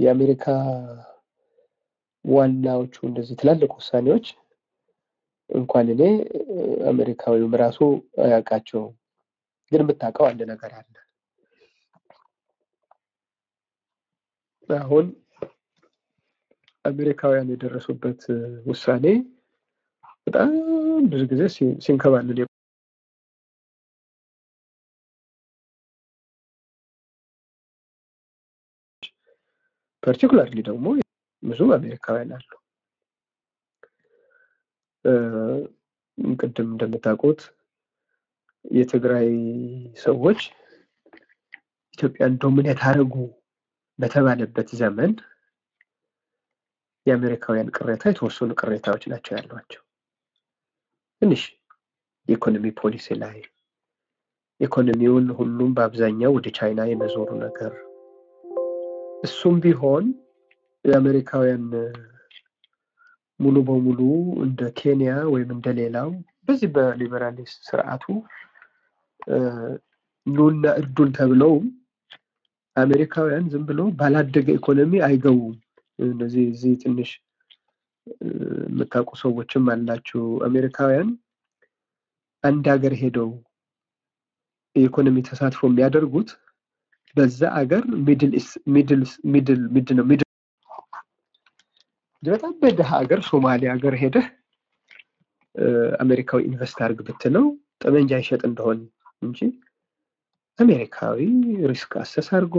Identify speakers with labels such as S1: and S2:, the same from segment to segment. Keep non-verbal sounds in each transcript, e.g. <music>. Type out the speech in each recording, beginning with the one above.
S1: የአሜሪካ ዋናዎቹ እንደዚህ ትላልቅ ውሳኔዎች እንኳን እኔ አሜሪካዊውም ራሱ አያውቃቸውም። ግን የምታውቀው አንድ ነገር አለ። አሁን አሜሪካውያን የደረሱበት ውሳኔ በጣም ብዙ ጊዜ ሲንከባለል particularly ደግሞ ብዙ አሜሪካውያን አሉ። ቅድም እንደምታውቁት የትግራይ ሰዎች ኢትዮጵያን dominate አደረጉ በተባለበት ዘመን የአሜሪካውያን ቅሬታ የተወሰኑ ቅሬታዎች ናቸው ያሏቸው። ትንሽ የኢኮኖሚ ፖሊሲ ላይ ኢኮኖሚውን ሁሉም በአብዛኛው ወደ ቻይና የመዞሩ ነገር እሱም ቢሆን የአሜሪካውያን ሙሉ በሙሉ እንደ ኬንያ ወይም እንደ ሌላው በዚህ በሊበራሊስት ስርዓቱ ኑና እርዱን ተብለው አሜሪካውያን ዝም ብሎ ባላደገ ኢኮኖሚ አይገቡም። እነዚህ እዚህ ትንሽ የምታውቁ ሰዎችም አላችሁ። አሜሪካውያን አንድ ሀገር ሄደው የኢኮኖሚ ተሳትፎ የሚያደርጉት በዛ አገር middle ነው በጣም በደሃ ሀገር ሶማሊያ ሀገር ሄደህ አሜሪካዊ invest አድርግ ብትለው ጠመንጃ ይሸጥ እንደሆን እንጂ አሜሪካዊ risk assess አድርጎ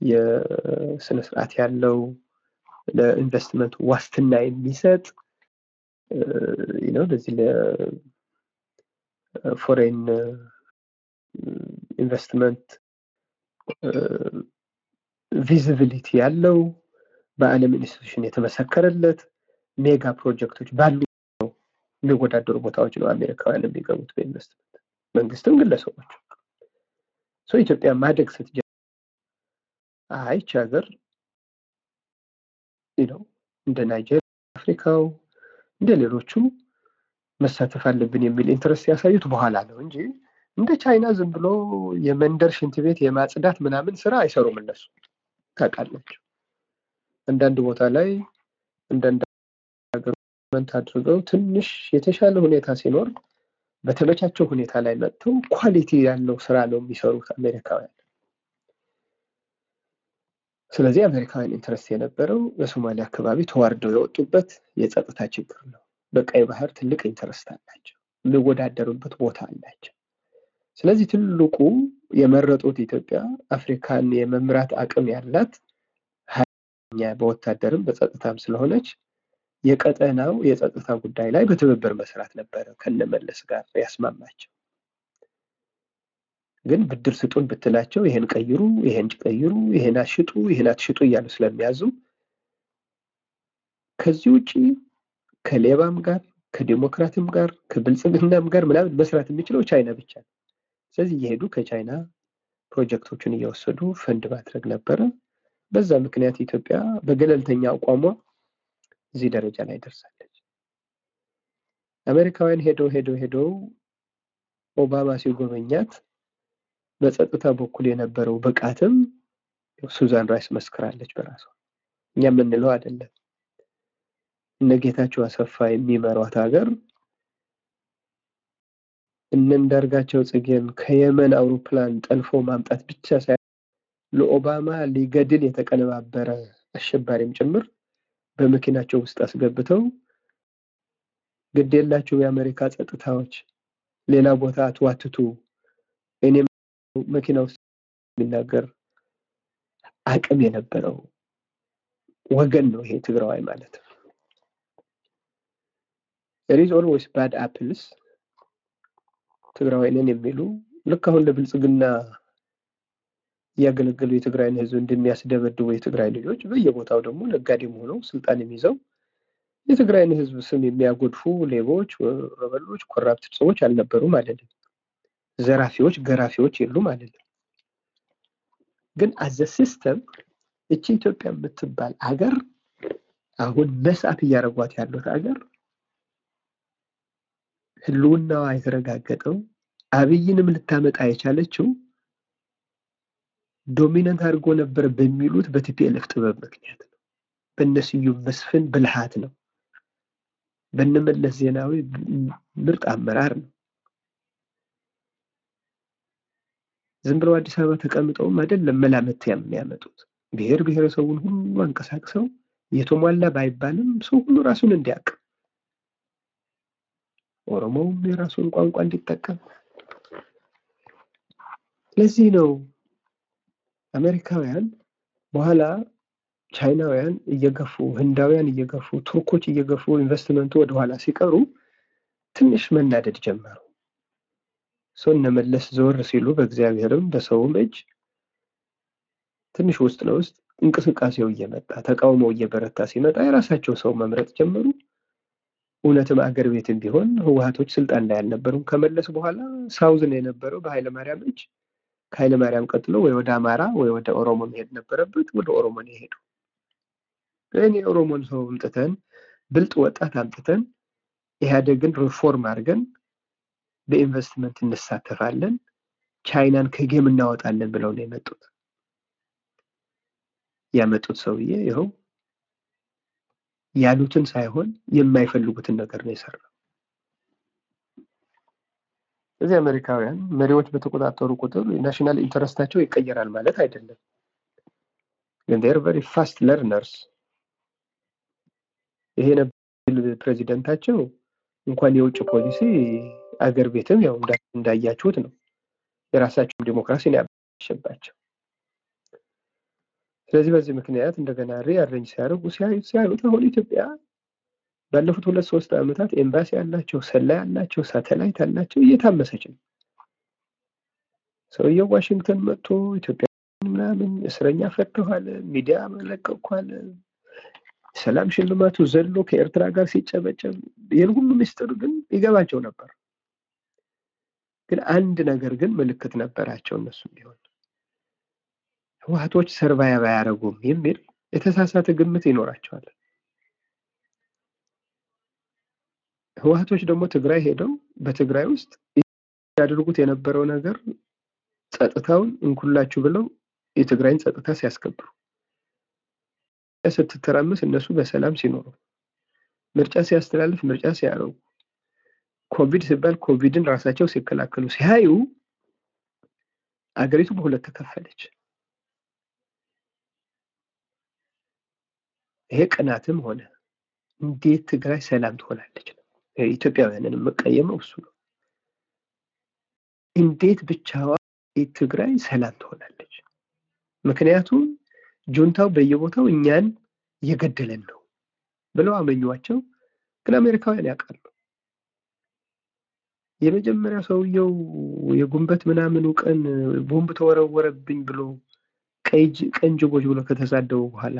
S1: የስነ ስርዓት ያለው ለኢንቨስትመንት ዋስትና የሚሰጥ ነው። ለዚህ ለ foreign investment visibility ያለው በዓለም institution የተመሰከረለት mega ፕሮጀክቶች ባሉ የሚወዳደሩ ቦታዎች ነው አሜሪካውያን የሚገቡት በኢንቨስትመንት መንግስትም ግለሰቦች። ኢትዮጵያ ማደግ ስትጀምር እቺ ሀገር ነው እንደ ናይጄሪያ፣ አፍሪካው እንደ ሌሎቹ መሳተፍ አለብን የሚል interest ያሳዩት በኋላ ነው እንጂ እንደ ቻይና ዝም ብሎ የመንደር ሽንት ቤት የማጽዳት ምናምን ስራ አይሰሩም እነሱ ታውቃላችሁ። አንዳንድ ቦታ ላይ አንዳንድ ሀገር አድርገው ትንሽ የተሻለ ሁኔታ ሲኖር በተመቻቸው ሁኔታ ላይ መጥተው quality ያለው ስራ ነው የሚሰሩት አሜሪካውያን። ስለዚህ አሜሪካውያን interest የነበረው በሶማሊያ አካባቢ ተዋርደው የወጡበት የጸጥታ ችግር ነው። በቀይ ባህር ትልቅ interest አላቸው፣ የሚወዳደሩበት ቦታ አላቸው። ስለዚህ ትልቁ የመረጡት ኢትዮጵያ አፍሪካን የመምራት አቅም ያላት ሀያ በወታደርም በጸጥታም ስለሆነች የቀጠናው የጸጥታ ጉዳይ ላይ በትብብር መስራት ነበረ ከነመለስ ጋር ያስማማቸው። ግን ብድር ስጡን ብትላቸው ይሄን ቀይሩ፣ ይሄን ቀይሩ፣ ይሄን አሽጡ፣ ይሄን አትሽጡ እያሉ ስለሚያዙ ከዚህ ውጭ ከሌባም ጋር ከዲሞክራትም ጋር ከብልጽግናም ጋር ምናምን መስራት የሚችለው ቻይና ብቻ ነው። ስለዚህ እየሄዱ ከቻይና ፕሮጀክቶችን እየወሰዱ ፈንድ ማድረግ ነበረ። በዛ ምክንያት ኢትዮጵያ በገለልተኛ አቋሟ እዚህ ደረጃ ላይ ደርሳለች። አሜሪካውያን ሄደው ሄደው ሄደው ኦባማ ሲጎበኛት በጸጥታ በኩል የነበረው ብቃትም ሱዛን ራይስ መስክራለች በራሷ እኛ የምንለው አይደለም። እነ ጌታቸው አሰፋ የሚመሯት ሀገር እነ እንዳርጋቸው ጽጌን ከየመን አውሮፕላን ጠልፎ ማምጣት ብቻ ሳይሆን ለኦባማ ሊገድል የተቀነባበረ አሸባሪም ጭምር በመኪናቸው ውስጥ አስገብተው ግድ የላችሁ የአሜሪካ ጸጥታዎች ሌላ ቦታ አትዋትቱ፣ እኔም መኪና ውስጥ የሚናገር አቅም የነበረው ወገን ነው ይሄ ትግራዋይ ማለት ነው። always bad apples ትግራዋይ ነን የሚሉ ልክ አሁን ለብልጽግና እያገለገሉ የትግራይን ህዝብ እንደሚያስደበድቡ የትግራይ ልጆች በየቦታው ደግሞ ነጋዴም ሆነው ስልጣን የሚይዘው የትግራይን ህዝብ ስም የሚያጎድፉ ሌቦች፣ ሌቦች፣ corrupt ሰዎች አልነበሩም አይደለም። ዘራፊዎች፣ ገራፊዎች የሉም አይደለም። ግን as a system እቺ ኢትዮጵያ የምትባል አገር አሁን መስዋዕት እያደረጓት ያሉት አገር ህልውናዋ የተረጋገጠው አብይንም ልታመጣ የቻለችው dominant አድርጎ ነበር በሚሉት በ TPLF ጥበብ ምክንያት ነው። በእነስዩም መስፍን ብልሃት ነው። በነመለስ ዜናዊ ምርጥ አመራር ነው። ዝም ብለው አዲስ አበባ ተቀምጠውም አይደለም መላመት የሚያመጡት ብሔር ብሔረሰቡን ሁሉ አንቀሳቅሰው የተሟላ ባይባልም ሰው ሁሉ ራሱን እንዲያውቅ ኦሮሞውም የራሱን ቋንቋ እንዲጠቀም። ለዚህ ነው አሜሪካውያን በኋላ ቻይናውያን እየገፉ ህንዳውያን እየገፉ ቱርኮች እየገፉ ኢንቨስትመንቱ ወደኋላ ሲቀሩ ትንሽ መናደድ ጀመሩ። ሰው እነመለስ ዘወር ሲሉ በእግዚአብሔርም በሰውም እጅ ትንሽ ውስጥ ለውስጥ እንቅስቃሴው እየመጣ ተቃውሞው እየበረታ ሲመጣ የራሳቸው ሰው መምረጥ ጀመሩ። እውነትም አገር ቤትም ቢሆን ህወሀቶች ስልጣን ላይ አልነበሩም። ከመለስ በኋላ ሳውዝ ነው የነበረው በኃይለማርያም እጅ። ከኃይለማርያም ቀጥሎ ወይ ወደ አማራ ወይ ወደ ኦሮሞ መሄድ ነበረበት። ወደ ኦሮሞ ነው የሄዱ። ግን የኦሮሞን ሰው አምጥተን ብልጥ ወጣት አምጥተን ኢህአዴግን ሪፎርም አድርገን በኢንቨስትመንት እንሳተፋለን፣ ቻይናን ከጌም እናወጣለን ብለው ነው የመጡት። ያመጡት ሰውዬ ይኸው ያሉትን ሳይሆን የማይፈልጉትን ነገር ነው የሰራው። እዚህ አሜሪካውያን መሪዎች በተቆጣጠሩ ቁጥር national interest ኣቸው ይቀየራል ማለት አይደለም። ግን they're very fast learners። ይሄ ነበር ፕሬዚደንታቸው እንኳን የውጭ ፖሊሲ አገር ቤትም ያው እንዳያችሁት ነው የራሳቸው ዲሞክራሲ ያበላሸባቸው። ስለዚህ በዚህ ምክንያት እንደገና rearrange ሲያደርጉ ሲያዩት አሁን ኢትዮጵያ ባለፉት ሁለት ሶስት ዓመታት ኤምባሲ ያላቸው ሰላይ ያላቸው ሳተላይት ያላቸው እየታመሰች ነው። ሰውየው ዋሽንግተን መጥቶ ኢትዮጵያ ምናምን እስረኛ ፈተኋል፣ ሚዲያ ለቅቄያለሁ፣ ሰላም ሽልማቱ ዘሎ ከኤርትራ ጋር ሲጨበጨብ ይህን ሁሉ ምስጢር ግን ይገባቸው ነበር። ግን አንድ ነገር ግን ምልክት ነበራቸው እነሱ ቢሆን ህወሀቶች survive አያደርጉም የሚል የተሳሳተ ግምት ይኖራቸዋል። ህወሀቶች ደግሞ ትግራይ ሄደው በትግራይ ውስጥ ያደርጉት የነበረው ነገር ጸጥታውን እንካችሁ ብለው የትግራይን ጸጥታ ሲያስከብሩ ስትተራመስ እነሱ በሰላም ሲኖሩ ምርጫ ሲያስተላልፍ ምርጫ ሲያደርጉ ኮቪድ ሲባል ኮቪድን ራሳቸው ሲከላከሉ ሲያዩ አገሪቱ በሁለት ተከፈለች። ይሄ ቅናትም ሆነ እንዴት ትግራይ ሰላም ትሆናለች ነው። ኢትዮጵያውያንን የምቀየመው እሱ ነው። እንዴት ብቻዋ ትግራይ ሰላም ትሆናለች? ምክንያቱም ጁንታው በየቦታው እኛን እየገደለን ነው ብለው አመኟቸው። ግን አሜሪካውያን ያውቃሉ። የመጀመሪያ ሰውየው የጉንበት ምናምኑ ቀን ቦምብ ተወረወረብኝ ብሎ ቀን ጅቦች ብሎ ከተሳደቡ በኋላ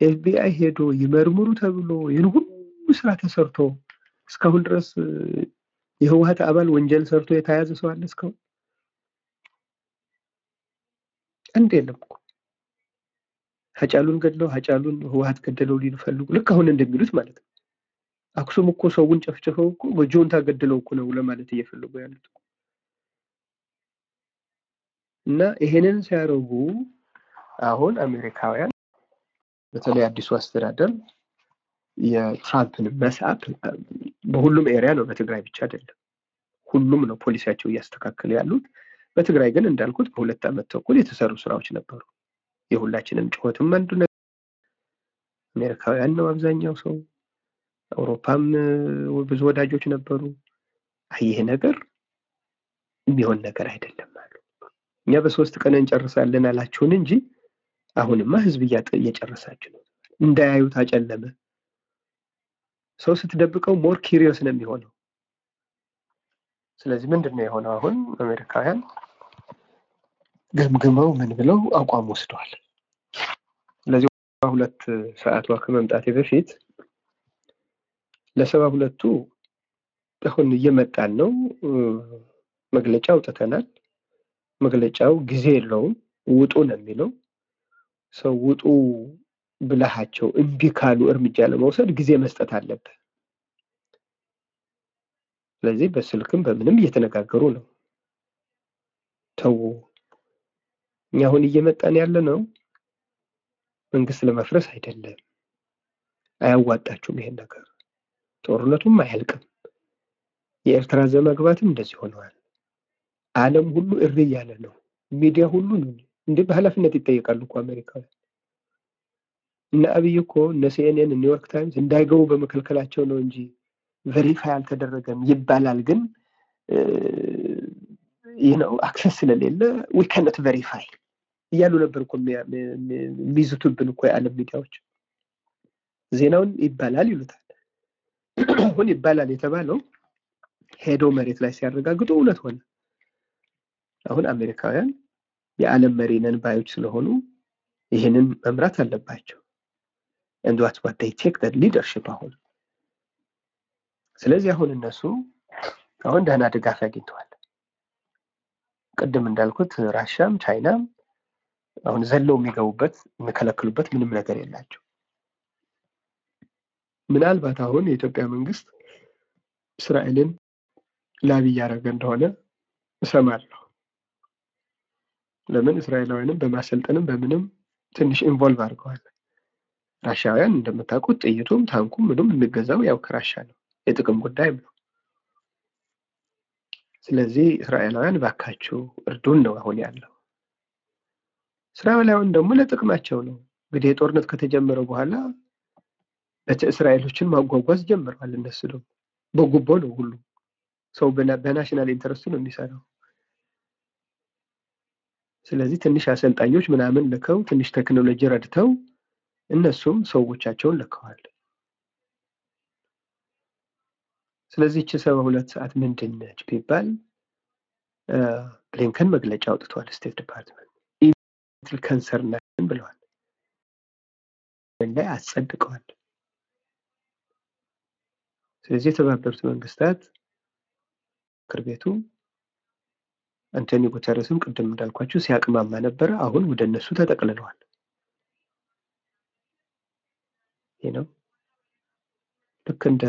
S1: ኤፍቢአይ ሄዶ ይመርምሩ ተብሎ ይህን ሁሉ ስራ ተሰርቶ እስካሁን ድረስ የህወሀት አባል ወንጀል ሰርቶ የተያዘ ሰው አለ? እስካሁን አንድ የለም እኮ። ሀጫሉን ገድለው ሀጫሉን ህወሀት ገደለው ሊሉ ፈልጉ ልክ አሁን እንደሚሉት ማለት ነው። አክሱም እኮ ሰውን ጨፍጭፈው እኮ በጆንታ ገድለው እኮ ነው ለማለት እየፈለጉ ያሉት እና ይሄንን ሲያደርጉ አሁን አሜሪካውያን በተለይ አዲሱ አስተዳደር የትራምፕን መሳብ በሁሉም ኤሪያ ነው፣ በትግራይ ብቻ አይደለም። ሁሉም ነው ፖሊሲያቸው እያስተካከሉ ያሉት። በትግራይ ግን እንዳልኩት በሁለት ዓመት ተኩል የተሰሩ ስራዎች ነበሩ። የሁላችንም ጩኸትም አንዱ አሜሪካውያን ነው አብዛኛው ሰው፣ አውሮፓም ብዙ ወዳጆች ነበሩ። ይሄ ነገር የሚሆን ነገር አይደለም አሉ። እኛ በሶስት ቀን እንጨርሳለን አላችሁን እንጂ አሁንማ ህዝብ እየጨረሳችሁ ነው። እንዳያዩት አጨለመ። ሰው ስትደብቀው more curious ነው የሚሆነው። ስለዚህ ምንድን ነው የሆነው? አሁን አሜሪካውያን ገምግመው ምን ብለው አቋም ወስደዋል። ስለዚህ ሁለት ሰዓቷ ከመምጣቴ በፊት ለሰባ ሁለቱ አሁን እየመጣን ነው መግለጫ አውጥተናል። መግለጫው ጊዜ የለውም ውጡ ነው የሚለው ሰው ውጡ ብለሃቸው እምቢ ካሉ እርምጃ ለመውሰድ ጊዜ መስጠት አለብህ። ስለዚህ በስልክም በምንም እየተነጋገሩ ነው። ተዉ እኛ አሁን እየመጣን ያለ ነው መንግስት ለመፍረስ አይደለም። አያዋጣችሁም ይሄን ነገር። ጦርነቱም አያልቅም። የኤርትራ ዘመን መግባትም እንደዚህ ሆነዋል። ዓለም ሁሉ እሪ እያለ ነው። ሚዲያ ሁሉ እንዲህ በኃላፊነት ይጠየቃሉ እኮ አሜሪካውያን። እነ አብይ እኮ እነ ሲኤንኤን ኒውዮርክ ታይምስ እንዳይገቡ በመከልከላቸው ነው እንጂ verify አልተደረገም ይባላል። ግን ይህ ነው አክሰስ ስለሌለ ዊ ካነት ቬሪፋይ እያሉ ነበር እኮ የሚይዙትብን እኮ የዓለም ሚዲያዎች። ዜናውን ይባላል ይሉታል። አሁን ይባላል የተባለው ሄዶ መሬት ላይ ሲያረጋግጡ እውነት ሆነ። አሁን አሜሪካውያን የዓለም መሪ ነን ባዮች ስለሆኑ ይህንን መምራት አለባቸው። they take that leadership አሁን ስለዚህ አሁን እነሱ አሁን ደህና ድጋፍ አግኝተዋል። ቅድም እንዳልኩት ራሻም ቻይናም አሁን ዘለው የሚገቡበት የሚከለክሉበት ምንም ነገር የላቸው። ምናልባት አሁን የኢትዮጵያ መንግስት እስራኤልን lobby እያደረገ እንደሆነ እሰማለሁ። ለምን እስራኤላውያንም በማሰልጠንም በምንም ትንሽ involve አድርገዋል። ራሻውያን እንደምታውቁት ጥይቱም ታንኩም ምንም የሚገዛው ያው ከራሻ ነው፣ የጥቅም ጉዳይም ነው። ስለዚህ እስራኤላውያን ባካችሁ እርዱን ነው አሁን ያለው። እስራኤላውያን ደግሞ ለጥቅማቸው ነው። እንግዲህ የጦርነት ከተጀመረ በኋላ እስራኤሎችን ማጓጓዝ ጀምረዋል። እነሱ ደግሞ በጉቦ ነው ሁሉ ሰው በናሽናል ኢንተረስቱ ነው የሚሰራው። ስለዚህ ትንሽ አሰልጣኞች ምናምን ልከው ትንሽ ቴክኖሎጂ ረድተው እነሱም ሰዎቻቸውን ልከዋል። ስለዚህ ይቺ ሰባ ሁለት ሰዓት ምንድን ነች ቢባል ብሊንከን መግለጫ አውጥተዋል። ስቴት ዲፓርትመንት ኢትል ከንሰር ናችን ብለዋል ላይ አጸድቀዋል። ስለዚህ የተባበሩት መንግስታት ምክር ቤቱ አንቶኒ ጉተረስም ቅድም እንዳልኳቸው ሲያቅማማ ነበረ። አሁን ወደ እነሱ ተጠቅልለዋል። ይህ ነው ልክ እንደ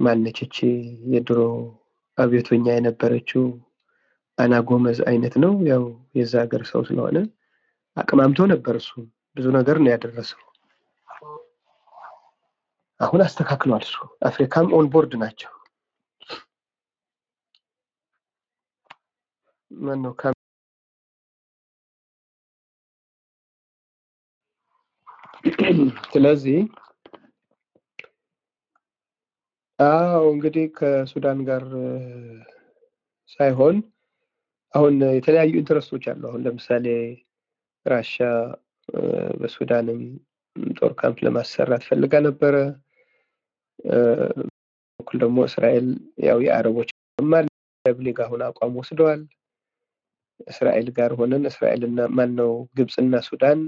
S1: ማነችች የድሮ አብዮተኛ የነበረችው አና ጎመዝ አይነት ነው። ያው የዛ ሀገር ሰው ስለሆነ አቅማምቶ ነበር። እሱ ብዙ ነገር ነው ያደረሰው። አሁን አስተካክሏል። እሱ አፍሪካም on board ናቸው። ማነው ስለዚህ አዎ እንግዲህ ከሱዳን ጋር ሳይሆን አሁን የተለያዩ interest ኦች አሉ። አሁን ለምሳሌ ራሻ በሱዳንም ጦር ካምፕ ለማሰራት ፈልጋ ነበረ። በኩል ደግሞ እስራኤል ያው የአረቦች ሊግ አሁን አቋም ወስደዋል። እስራኤል ጋር ሆነን እስራኤልና ማን ነው ግብፅና ሱዳን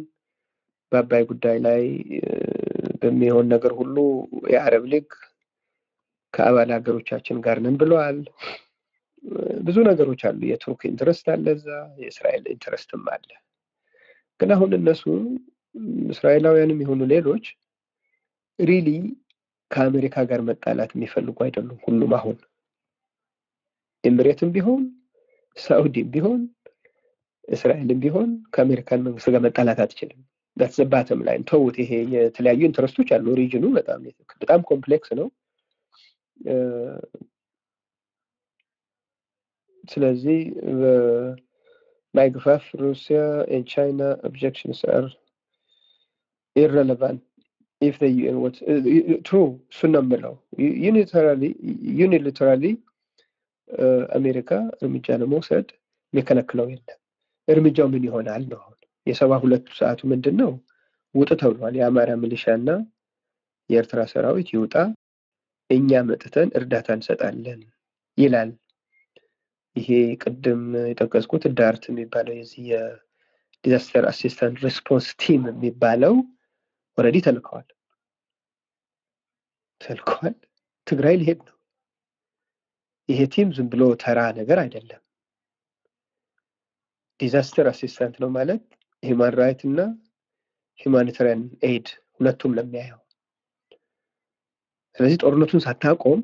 S1: በአባይ ጉዳይ ላይ በሚሆን ነገር ሁሉ የአረብ ሊግ ከአባል ሀገሮቻችን ጋር ነን ብለዋል። ብዙ ነገሮች አሉ። የቱርክ interest አለ እዛ፣ የእስራኤል interest ም አለ። ግን አሁን እነሱ እስራኤላውያንም የሆኑ ሌሎች really ከአሜሪካ ጋር መጣላት የሚፈልጉ አይደሉም። ሁሉም አሁን ኤምሬትም ቢሆን ሳኡዲም ቢሆን እስራኤልም ቢሆን ከአሜሪካን መንግስት ጋር መጣላት አትችልም። that's bottom line ተውት። ይሄ የተለያዩ interest ኦች አሉ። ሪጅኑ በጣም በጣም complex ነው። ስለዚህ ማይግፋፍ Russia and China objections are irrelevant if UN true እሱን ነው የምለው። unilaterally አሜሪካ እርምጃ ለመውሰድ የሚከለክለው የለም። እርምጃው ምን ይሆናል ነው አሁን የሰባ ሁለቱ ሰዓቱ ምንድን ነው? ውጡ ተብሏል። የአማራ ሚሊሻ እና የኤርትራ ሰራዊት ይውጣ፣ እኛ መጥተን እርዳታ እንሰጣለን ይላል። ይሄ ቅድም የጠቀስኩት DART የሚባለው የዚህ የ disaster assistance response team የሚባለው already ተልከዋል ተልከዋል። ትግራይ ሊሄድ ነው። ይሄ team ዝም ብሎ ተራ ነገር አይደለም። disaster assistance ነው ማለት human right እና humanitarian aid ሁለቱም ለሚያየው። ስለዚህ ጦርነቱን ሳታቆም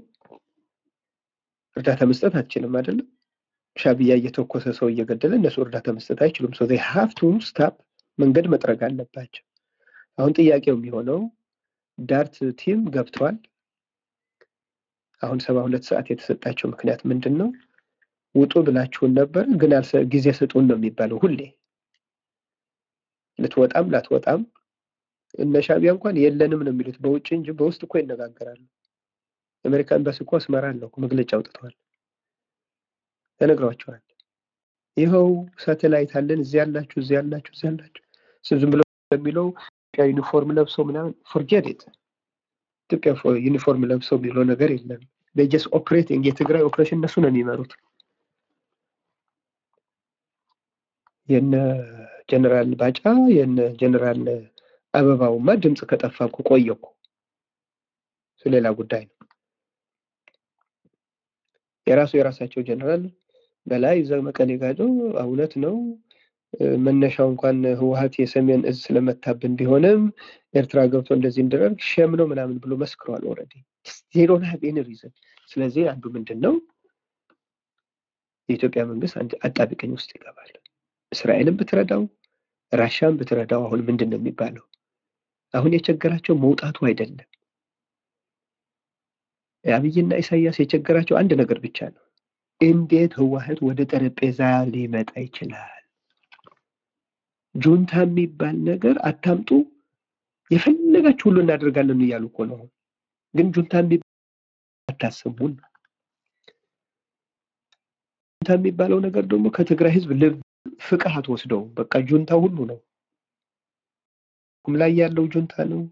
S1: እርዳታ መስጠት አትችልም አይደለም። ሻዕቢያ እየተኮሰ ሰው እየገደለ እነሱ እርዳታ መስጠት አይችሉም። so have to stop መንገድ መጥረግ አለባቸው። አሁን ጥያቄው የሚሆነው DART team ገብተዋል። አሁን ሰባ ሁለት ሰዓት የተሰጣቸው ምክንያት ምንድን ነው? ውጡ ብላችሁን ነበር ግን ጊዜ ስጡን ነው የሚባለው ሁሌ ልትወጣም ላትወጣም እነ ሻዕቢያ እንኳን የለንም ነው የሚሉት በውጭ እንጂ በውስጥ እኮ ይነጋገራሉ። አሜሪካ ኤምባሲ እኮ አስመራ መግለጫ አውጥተዋል፣ ተነግሯቸዋል። ይኸው ሳተላይት አለን፣ እዚህ ያላችሁ፣ እዚህ ያላችሁ፣ እዚህ ያላችሁ ዝም ብሎ የሚለው ኢትዮጵያ ዩኒፎርም ለብሰው ምናምን forget it ኢትዮጵያ ዩኒፎርም ለብሰው የሚለው ነገር የለም። በጀስ ኦፕሬቲንግ የትግራይ ኦፕሬሽን እነሱ ነው የሚመሩት። የነ ጀነራል ባጫ የነ ጀነራል አበባውማ ድምፅ ከጠፋ እኮ ቆየ እኮ ሌላ ጉዳይ ነው። የራሱ የራሳቸው ጀነራል በላይ እዛ መቀሌ ጋዶ እውነት ነው መነሻው እንኳን ህወሀት የሰሜን እዝ ስለመታብን ቢሆንም ኤርትራ ገብቶ እንደዚህ እንዲደረግ shame ነው ምናምን ብሎ መስክረዋል። already any reason። ስለዚህ አንዱ ምንድን ነው የኢትዮጵያ መንግስት አጣብቂኝ ውስጥ ይገባል። እስራኤልን ብትረዳው ራሻን ብትረዳው አሁን ምንድን ነው የሚባለው? አሁን የቸገራቸው መውጣቱ አይደለም። አብይና ኢሳያስ የቸገራቸው አንድ ነገር ብቻ ነው። እንዴት ህወሀት ወደ ጠረጴዛ ሊመጣ ይችላል? ጁንታ የሚባል ነገር አታምጡ፣ የፈለጋችሁ ሁሉ እናደርጋለን እያሉ እኮ ነው። ግን ጁንታ አታሰሙን። ጁንታ የሚባለው ነገር ደግሞ ከትግራይ ህዝብ ልብ ፍቅር አትወስደው። በቃ ጁንታ ሁሉ ነው። ሁም ላይ ያለው ጁንታ ነው።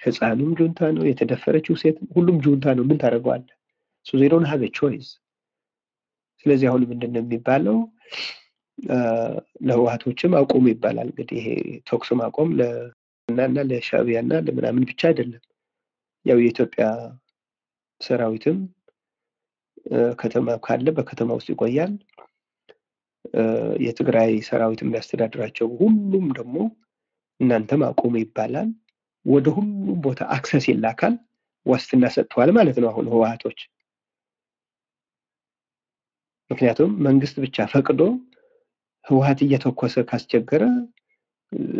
S1: ህፃኑም ጁንታ ነው። የተደፈረችው ሴት ሁሉም ጁንታ ነው። ምን ታደርገዋለህ? so they don't have choice። ስለዚህ አሁን ምንድን ነው የሚባለው? ለህወሀቶችም አቁሙ ይባላል። እንግዲህ ይሄ ተኩስ ማቆም ለናና ለሻዕቢያና ለምናምን ብቻ አይደለም። ያው የኢትዮጵያ ሰራዊትም ከተማ ካለ በከተማ ውስጥ ይቆያል። የትግራይ ሰራዊት የሚያስተዳድራቸው ሁሉም ደግሞ እናንተም አቁሙ ይባላል። ወደ ሁሉም ቦታ access ይላካል። ዋስትና ሰጥተዋል ማለት ነው አሁን ህወሀቶች። ምክንያቱም መንግስት ብቻ ፈቅዶ ህወሀት እየተኮሰ ካስቸገረ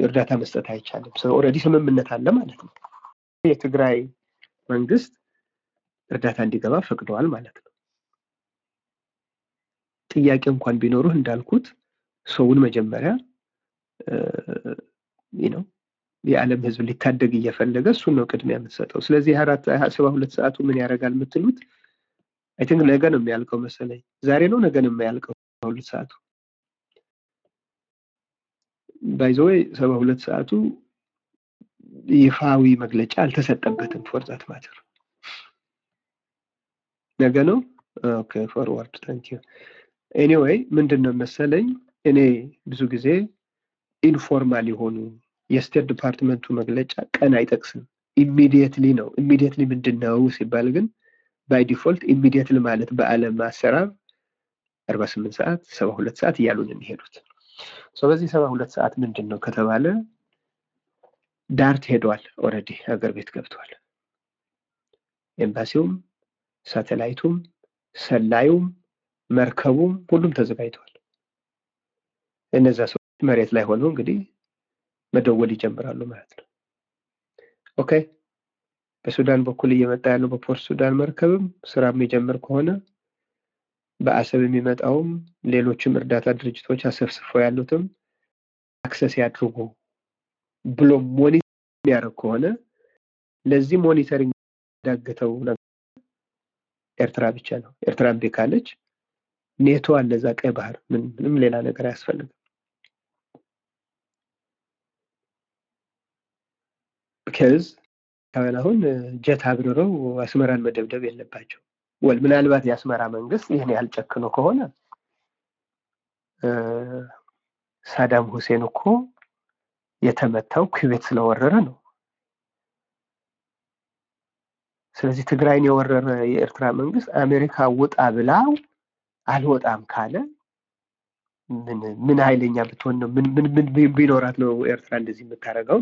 S1: እርዳታ መስጠት አይቻልም። already ስምምነት አለ ማለት ነው። የትግራይ መንግስት እርዳታ እንዲገባ ፈቅደዋል ማለት ነው። ጥያቄ እንኳን ቢኖሩህ እንዳልኩት ሰውን መጀመሪያ ነው የዓለም ህዝብ ሊታደግ እየፈለገ እሱን ነው ቅድሚያ የምትሰጠው። ስለዚህ አራት ሰባ ሁለት ሰዓቱ ምን ያደርጋል የምትሉት I think ነገ ነው የሚያልቀው መሰለኝ። ዛሬ ነው ነገ ነው የሚያልቀው ሁለት ሰዓቱ by the way ሰባ ሁለት ሰዓቱ ይፋዊ መግለጫ አልተሰጠበትም። for that matter ነገ ነው። okay forward thank you anyway ምንድን ነው መሰለኝ እኔ ብዙ ጊዜ informal የሆኑ የ State Department ኡ መግለጫ ቀን አይጠቅስም። immediately ነው። immediately ምንድን ነው ሲባል ግን by default immediately ማለት በዓለም አሰራር አርባ ስምንት ሰዓት ሰባ ሁለት ሰዓት እያሉ ነው የሚሄዱት። በዚህ ሰባ ሁለት ሰዓት ምንድን ነው ከተባለ DART ሄዷል። ኦልሬዲ ሀገር ቤት ገብቷል። ኤምባሲውም፣ ሳተላይቱም፣ ሰላዩም፣ መርከቡም ሁሉም ተዘጋጅተዋል። እነዛ ሰዎች መሬት ላይ ሆነው እንግዲህ መደወል ይጀምራሉ ማለት ነው። okay በሱዳን በኩል እየመጣ ያለው በፖርት ሱዳን መርከብም ስራ የሚጀምር ከሆነ በአሰብ የሚመጣውም ሌሎችም እርዳታ ድርጅቶች አሰፍስፈው ያሉትም access ያድርጉ ብሎ monitor የሚያደርግ ከሆነ ለዚህ monitoring ዳግተው ኤርትራ ብቻ ነው። ኤርትራ እምቢ ካለች ኔቶ አለ እዛ ቀይ ባህር፣ ምንም ሌላ ነገር አያስፈልግም። because አሁን ጀት አብርረው አስመራን መደብደብ የለባቸው well ምናልባት የአስመራ መንግስት ይህን ያህል ጨክኖ ከሆነ ሳዳም ሁሴን እኮ የተመታው ኩዌት ስለወረረ ነው። ስለዚህ ትግራይን የወረረ የኤርትራ መንግስት አሜሪካ ውጣ ብላው አልወጣም ካለ ምን ኃይለኛ ብትሆን ነው? ምን ቢኖራት ነው ኤርትራ እንደዚህ የምታደርገው?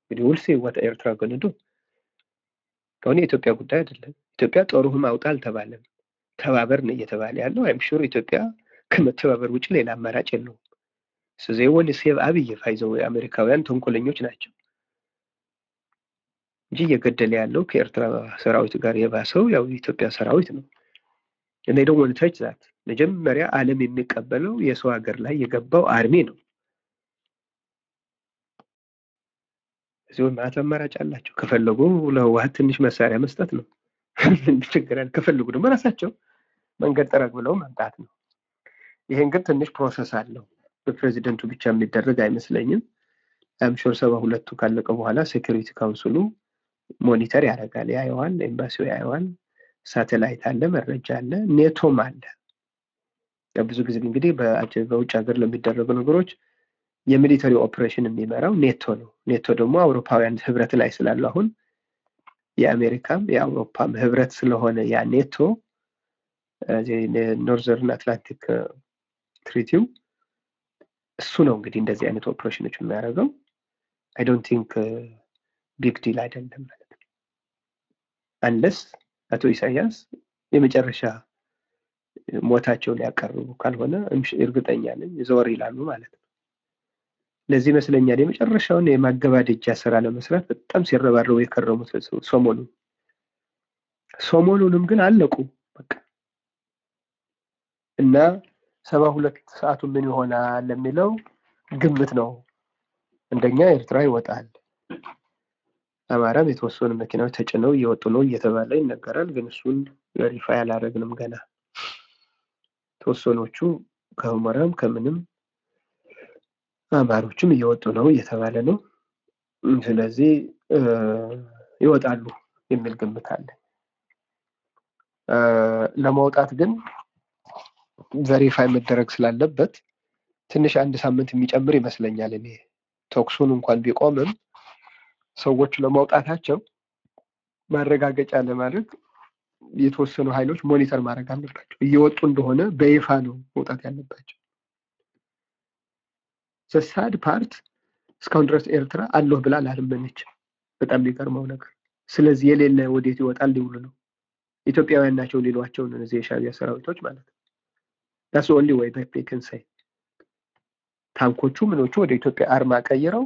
S1: እንግዲህ ውልሴ ወደ ኤርትራ ገንዶ ከሆነ የኢትዮጵያ ጉዳይ አይደለም። ኢትዮጵያ ጦሩህም አውጣ አልተባለም፣ ተባበር ነው እየተባለ ያለው። አይም ሹር ኢትዮጵያ ከመተባበር ውጭ ሌላ አማራጭ የለውም። ስለዚህ ወን ሴብ አብይ ፋይዘው የአሜሪካውያን ተንኮለኞች ናቸው እንጂ እየገደለ ያለው ከኤርትራ ሰራዊት ጋር የባሰው ያው የኢትዮጵያ ሰራዊት ነው። እኔ ደግሞ ወንታች ዛት መጀመሪያ ዓለም የሚቀበለው የሰው ሀገር ላይ የገባው አርሚ ነው። እዚሁ ማለት አማራጭ አላቸው። ከፈለጉ ለህወሓት ትንሽ መሳሪያ መስጠት ነው <laughs> ችግር ከፈለጉ ደግሞ ራሳቸው መንገድ ጠረግ ብለው መምጣት ነው። ይሄን ግን ትንሽ process አለው። በፕሬዚደንቱ ብቻ የሚደረግ አይመስለኝም። I'm sure ሰባ ሁለቱ ካለቀ በኋላ Security Council ኡ monitor ያደርጋል፣ ያየዋል፣ ኤምባሲው ያየዋል። ሳተላይት አለ፣ መረጃ አለ፣ ኔቶም አለ። ብዙ ጊዜ እንግዲህ በውጭ ሀገር ለሚደረጉ ነገሮች የ military operation የሚመራው ኔቶ ነው። ኔቶ ደግሞ አውሮፓውያን ህብረት ላይ ስላሉ አሁን የአሜሪካም የአውሮፓም ህብረት ስለሆነ ያ ኔቶ Northern Atlantic Treaty ው እሱ ነው እንግዲህ እንደዚህ አይነት ኦፕሬሽኖች የሚያደርገው። I don't think big deal አይደለም ማለት ነው። unless አቶ ኢሳያስ የመጨረሻ ሞታቸውን ያቀርቡ ካልሆነ እርግጠኛ ነኝ ዘወር ይላሉ ማለት ነው። ለዚህ ይመስለኛል የመጨረሻውን የማገባደጃ ስራ ለመስራት በጣም ሲረባረቡ የከረሙት ሰሞኑን ሰሞኑንም ግን አለቁ በቃ እና ሰባ ሁለት ሰዓቱ ምን ይሆናል ለሚለው ግምት ነው። እንደኛ ኤርትራ ይወጣል፣ አማራም የተወሰኑ መኪናዎች ተጭነው እየወጡ ነው እየተባለ ይነገራል። ግን እሱን ቬሪፋይ አላደረግንም ገና። ተወሰኖቹ ከሁመራም ከምንም አማሮችም እየወጡ ነው እየተባለ ነው። ስለዚህ ይወጣሉ የሚል ግምት አለ። ለመውጣት ግን ቨሪፋይ መደረግ ስላለበት ትንሽ አንድ ሳምንት የሚጨምር ይመስለኛል። እኔ ተኩሱን እንኳን ቢቆምም ሰዎቹ ለመውጣታቸው ማረጋገጫ ለማድረግ የተወሰኑ ኃይሎች ሞኒተር ማድረግ አለባቸው። እየወጡ እንደሆነ በይፋ ነው መውጣት ያለባቸው። the sad part እስካሁን ድረስ ኤርትራ አለሁ ብላ አላልመነችም። በጣም የሚገርመው ነገር ስለዚህ የሌለ ወዴት ይወጣል ሊውሉ ነው። ኢትዮጵያውያን ናቸው ሊሏቸው ነው እነዚህ የሻዕቢያ ሰራዊቶች ማለት ነው። that's only way they can say ታንኮቹ ምኖቹ ወደ ኢትዮጵያ አርማ ቀይረው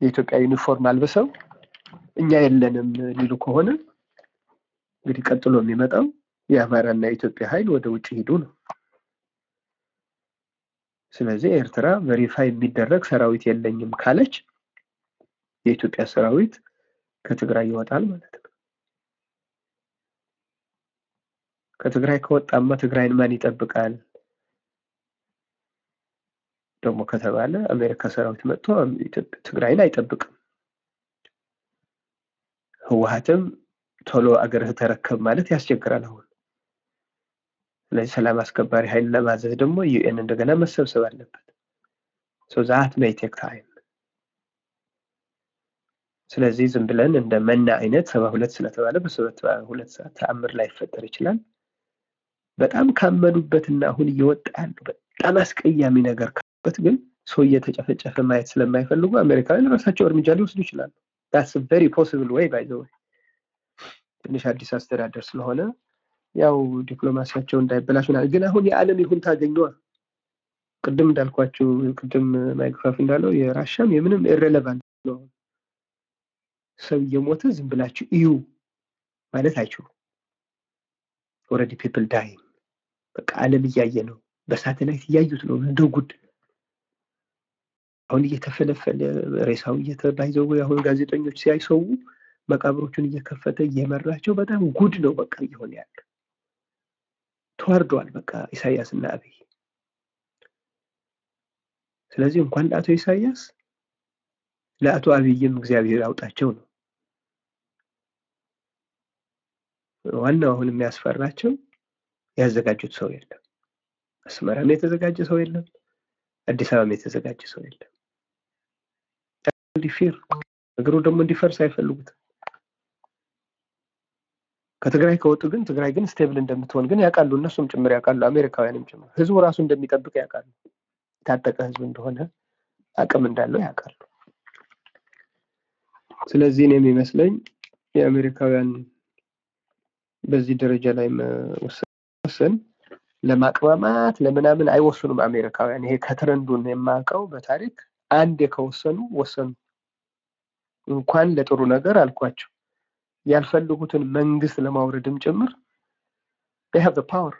S1: የኢትዮጵያ ዩኒፎርም አልብሰው እኛ የለንም ሊሉ ከሆነ እንግዲህ ቀጥሎ የሚመጣው የአማራና የኢትዮጵያ ኃይል ወደ ውጭ ሂዱ ነው። ስለዚህ ኤርትራ ቨሪፋይ የሚደረግ ሰራዊት የለኝም ካለች የኢትዮጵያ ሰራዊት ከትግራይ ይወጣል ማለት ነው። ከትግራይ ከወጣማ ትግራይን ማን ይጠብቃል ደግሞ ከተባለ አሜሪካ ሰራዊት መጥቶ ትግራይን አይጠብቅም። ህወሀትም ቶሎ አገርህ ተረከብ ማለት ያስቸግራል አሁን። ስለዚህ ሰላም አስከባሪ ኃይል ለማዘዝ ደግሞ UN እንደገና መሰብሰብ አለበት። that may take time። ስለዚህ ዝም ብለን እንደ መና አይነት ሰባ ሁለት ስለተባለ በሰባ ሁለት ሰዓት ተአምር ላይፈጠር ይችላል። በጣም ካመኑበትና አሁን እየወጣ ያለው በጣም አስቀያሚ ነገር ካበት ግን ሰው እየተጨፈጨፈ ማየት ስለማይፈልጉ አሜሪካውያን ራሳቸው እርምጃ ሊወስዱ ይችላሉ። that's very possible way by the way ትንሽ አዲስ አስተዳደር ስለሆነ ያው ዲፕሎማሲያቸው እንዳይበላሽ ግን አሁን የዓለም ይሁን ታገኘዋ ቅድም እንዳልኳችሁ ቅድም ማይክሮፋፍ እንዳለው የራሻም የምንም irrelevant ነው። ሰው እየሞተ ዝም ብላችሁ እዩ ማለት አይችሉም። already people die በቃ ዓለም እያየ ነው። በሳተላይት እያዩት ነው እንደ ጉድ። አሁን እየተፈለፈለ ሬሳው እየተባይዘው አሁን ጋዜጠኞች ሲያይ ሰው መቃብሮቹን እየከፈተ እየመራቸው በጣም ጉድ ነው በቃ እየሆነ ያለ ተዋርደዋል። በቃ ኢሳያስ እና አብይ። ስለዚህ እንኳን ለአቶ ኢሳያስ ለአቶ አብይም እግዚአብሔር ያውጣቸው ነው። ዋናው አሁን የሚያስፈራቸው ያዘጋጁት ሰው የለም። አስመራም የተዘጋጀ ሰው የለም። አዲስ አበባም የተዘጋጀ ሰው የለም። እንዲፊር ነገሩ ደግሞ እንዲፈርስ አይፈልጉትም። ከትግራይ ከወጡ ግን ትግራይ ግን ስቴብል እንደምትሆን ግን ያውቃሉ። እነሱም ጭምር ያውቃሉ። አሜሪካውያንም ጭምር ህዝቡ ራሱ እንደሚጠብቅ ያውቃሉ። የታጠቀ ህዝብ እንደሆነ አቅም እንዳለው ያውቃሉ። ስለዚህ ነው የሚመስለኝ የአሜሪካውያን በዚህ ደረጃ ላይ መወሰን ለማቅማማት ለምናምን አይወስኑም አሜሪካውያን። ይሄ ከትረንዱን የማውቀው በታሪክ አንዴ ከወሰኑ ወሰኑ። እንኳን ለጥሩ ነገር አልኳቸው ያልፈልጉትን መንግስት ለማውረድም ጭምር the power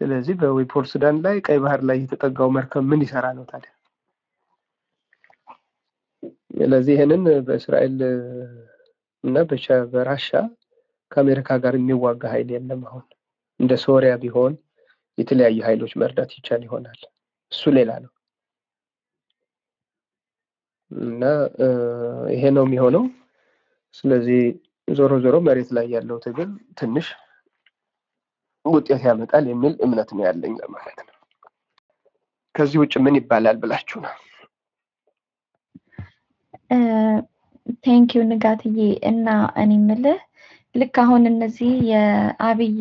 S1: ስለዚህ በፖርት ሱዳን ላይ ቀይ ባህር ላይ የተጠጋው መርከብ ምን ይሰራ ነው ታዲያ? ስለዚህ ይህንን በእስራኤል እና በራሻ ከአሜሪካ ጋር የሚዋጋ ኃይል የለም። አሁን እንደ ሶሪያ ቢሆን የተለያዩ ኃይሎች መርዳት ይቻል ይሆናል። እሱ ሌላ ነው እና ይሄ ነው የሚሆነው። ስለዚህ ዞሮ ዞሮ መሬት ላይ ያለው ትግል ትንሽ ውጤት ያመጣል የሚል እምነት ነው ያለኝ ለማለት ነው። ከዚህ ውጭ ምን ይባላል ብላችሁ ነው?
S2: thank you ንጋትዬ። እና እኔ ምልህ ልክ አሁን እነዚህ የአብይ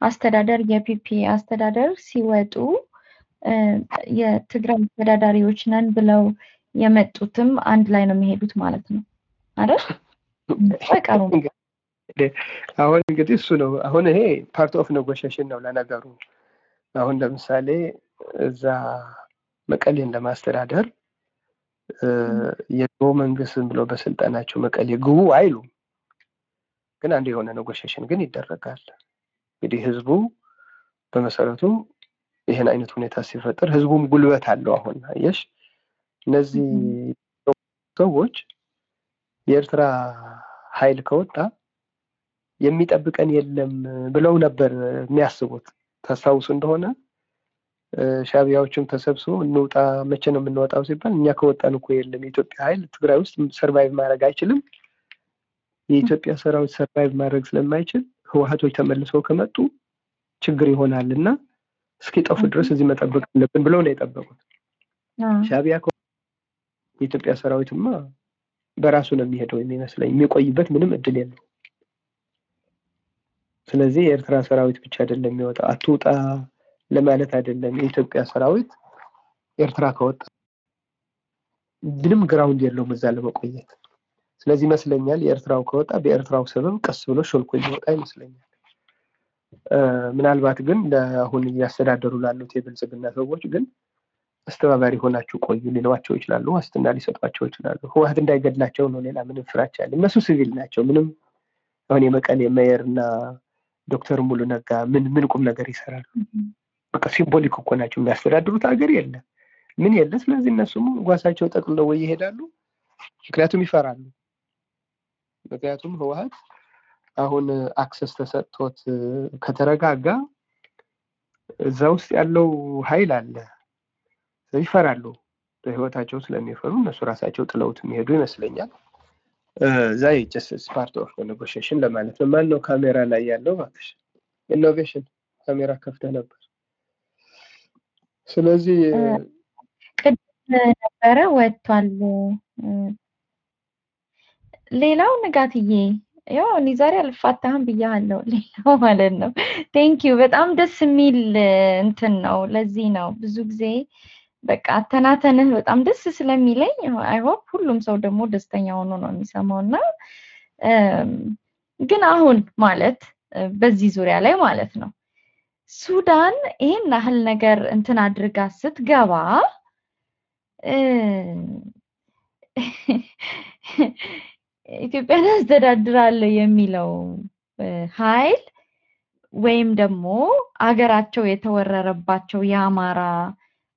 S2: አስተዳደር የፒፒ አስተዳደር ሲወጡ የትግራይ አስተዳዳሪዎች ነን ብለው የመጡትም አንድ ላይ ነው የሚሄዱት ማለት ነው አይደል?
S1: አሁን እንግዲህ እሱ ነው። አሁን ይሄ part of negotiation ነው ለነገሩ። አሁን ለምሳሌ እዛ መቀሌን ለማስተዳደር የድሮ መንግስት ብሎ በስልጣናቸው መቀሌ ግቡ አይሉም። ግን አንድ የሆነ ኔጎሽሽን ግን ይደረጋል። እንግዲህ ህዝቡ በመሰረቱ ይህን አይነት ሁኔታ ሲፈጠር ህዝቡም ጉልበት አለው። አሁን አየሽ እነዚህ ሰዎች የኤርትራ ኃይል ከወጣ የሚጠብቀን የለም ብለው ነበር የሚያስቡት። ታስታውሱ እንደሆነ ሻቢያዎችም ተሰብስበው እንውጣ፣ መቼ ነው የምንወጣው ሲባል እኛ ከወጣን እኮ የለም የኢትዮጵያ ኃይል ትግራይ ውስጥ survive ማድረግ አይችልም። የኢትዮጵያ ሰራዊት survive ማድረግ ስለማይችል ህወሀቶች ተመልሰው ከመጡ ችግር ይሆናል እና እስኪጠፉ ድረስ እዚህ መጠበቅ አለብን ብለው ነው የጠበቁት። ሻቢያ የኢትዮጵያ ሰራዊትማ በራሱ ነው የሚሄደው የሚመስለኝ፣ የሚቆይበት ምንም እድል የለው። ስለዚህ የኤርትራ ሰራዊት ብቻ አይደለም የሚወጣው፣ አትውጣ ለማለት አይደለም። የኢትዮጵያ ሰራዊት ኤርትራ ከወጣ ምንም ground የለውም እዛ ለመቆየት። ስለዚህ ይመስለኛል የኤርትራው ከወጣ በኤርትራው ሰበብ ቀስ ብሎ ሾልኮ የሚወጣ ይመስለኛል። ምናልባት ግን ለአሁን እያስተዳደሩ ላሉት የብልጽግና ሰዎች ግን አስተባባሪ ሆናችሁ ቆዩ ሊሏቸው ይችላሉ። ዋስትና ሊሰጧቸው ይችላሉ። ህወሀት እንዳይገድላቸው ነው። ሌላ ምንም ፍራቻ ያለ እነሱ ሲቪል ናቸው። ምንም አሁን የመቀሌ እና ዶክተር ሙሉ ነጋ ምን ምን ቁም ነገር ይሰራሉ? በቃ symbolic እኮ ናቸው። የሚያስተዳድሩት ሀገር የለ ምን የለ። ስለዚህ እነሱም ጓዛቸው ጠቅልለው ይሄዳሉ። ምክንያቱም ይፈራሉ። ምክንያቱም ህወሀት አሁን access ተሰጥቶት ከተረጋጋ እዛ ውስጥ ያለው ኃይል አለ ይፈራሉ። በህይወታቸው ስለሚፈሩ እነሱ ራሳቸው ጥለውት የሚሄዱ ይመስለኛል። እዛ just part of negotiation ለማለት ነው። ማን ነው ካሜራ ላይ ያለው? እባክሽ ኢኖቬሽን ካሜራ ከፍተህ ነበር። ስለዚህ
S2: ቅድም ነበረ ወጥቷል። ሌላው ንጋትዬ ያው እኔ ዛሬ አልፋታህም ብያለሁ። <laughs> ሌላው ማለት ነው thank you በጣም ደስ የሚል እንትን ነው። ለዚህ ነው ብዙ ጊዜ በቃ አተናተንህ በጣም ደስ ስለሚለኝ አይሆፕ ሁሉም ሰው ደግሞ ደስተኛ ሆኖ ነው የሚሰማው። እና ግን አሁን ማለት በዚህ ዙሪያ ላይ ማለት ነው። ሱዳን ይህን ያህል ነገር እንትን አድርጋ ስትገባ ኢትዮጵያን አስተዳድራለሁ የሚለው ኃይል ወይም ደግሞ አገራቸው የተወረረባቸው የአማራ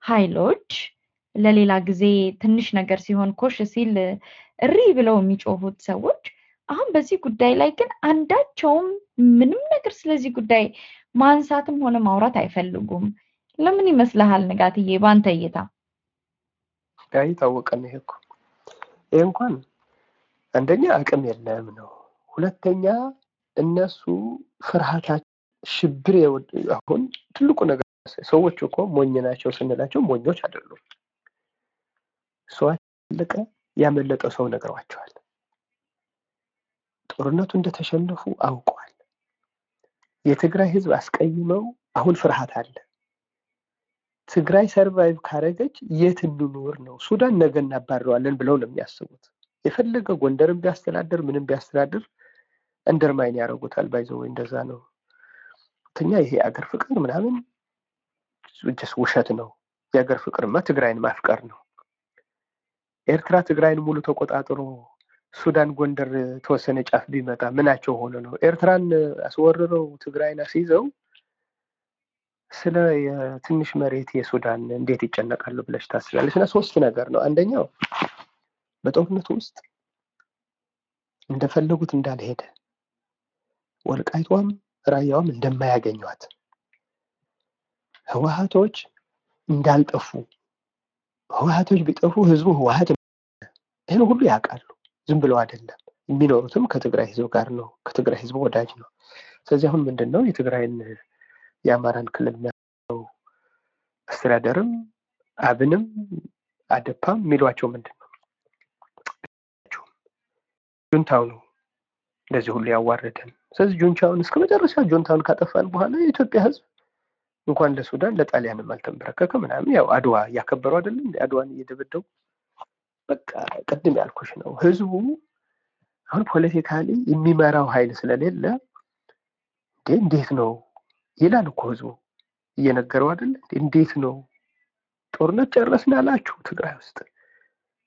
S2: ኃይሎች ለሌላ ጊዜ ትንሽ ነገር ሲሆን ኮሽ ሲል እሪ ብለው የሚጮሁት ሰዎች አሁን በዚህ ጉዳይ ላይ ግን አንዳቸውም ምንም ነገር ስለዚህ ጉዳይ ማንሳትም ሆነ ማውራት አይፈልጉም። ለምን ይመስልሃል ንጋትዬ? በአንተ እይታ
S1: የታወቀ ነው ይሄ እኮ። ይህ እንኳን አንደኛ አቅም የለም ነው። ሁለተኛ እነሱ ፍርሃታቸው ሽብር አሁን ትልቁ ነገር ሰዎች እኮ ሞኝ ናቸው ስንላቸው ሞኞች አይደሉም። ሰው ያለቀ ያመለጠ ሰው ነግረዋቸዋል። ጦርነቱ እንደተሸነፉ አውቀዋል። የትግራይ ህዝብ አስቀይመው አሁን ፍርሃት አለ። ትግራይ ሰርቫይቭ ካረገች የት እንኑር ነው። ሱዳን ነገ እናባረዋለን ብለው ነው የሚያስቡት። የፈለገ ጎንደርን ቢያስተዳድር ምንም ቢያስተዳድር undermine ያደርጉታል። by the way እንደዛ ነው። ሁለተኛ ይሄ የአገር ፍቅር ምናምን just ውሸት ነው። የአገር ፍቅርማ ትግራይን ማፍቀር ነው። ኤርትራ ትግራይን ሙሉ ተቆጣጥሮ ሱዳን ጎንደር ተወሰነ ጫፍ ቢመጣ ምናቸው ሆነ ነው? ኤርትራን አስወርረው ትግራይን አስይዘው ስለ የትንሽ መሬት የሱዳን እንዴት ይጨነቃሉ ብለሽ ታስቢያለሽ? እና ሶስት ነገር ነው። አንደኛው በጦርነቱ ውስጥ እንደፈለጉት እንዳልሄደ ወልቃይቷም ራያዋም እንደማያገኟት ህወሀቶች እንዳልጠፉ ህወሀቶች ቢጠፉ ህዝቡ ህወሀት ይህን ሁሉ ያውቃሉ። ዝም ብለው አይደለም የሚኖሩትም ከትግራይ ህዝብ ጋር ነው። ከትግራይ ህዝብ ወዳጅ ነው። ስለዚህ አሁን ምንድን ነው የትግራይን የአማራን ክልል የሚያው አስተዳደርም አብንም አደፓም የሚሏቸው ምንድን ነው ጁንታው ነው እንደዚህ ሁሉ ያዋረደን። ስለዚህ ጁንቻውን እስከ መጨረሻ ጁንታውን ካጠፋን በኋላ የኢትዮጵያ ህዝብ እንኳን ለሱዳን ለጣሊያንም አልተንበረከከ ምናምን ያው አድዋ እያከበሩ አይደለም አድዋን እየደበደቡ በቃ ቅድም ያልኩሽ ነው። ህዝቡ አሁን ፖለቲካሊ የሚመራው ኃይል ስለሌለ እንዴ እንዴት ነው ይላል እኮ ህዝቡ እየነገረው አይደለ? እንዴት ነው ጦርነት ጨረስን አላችሁ ትግራይ ውስጥ።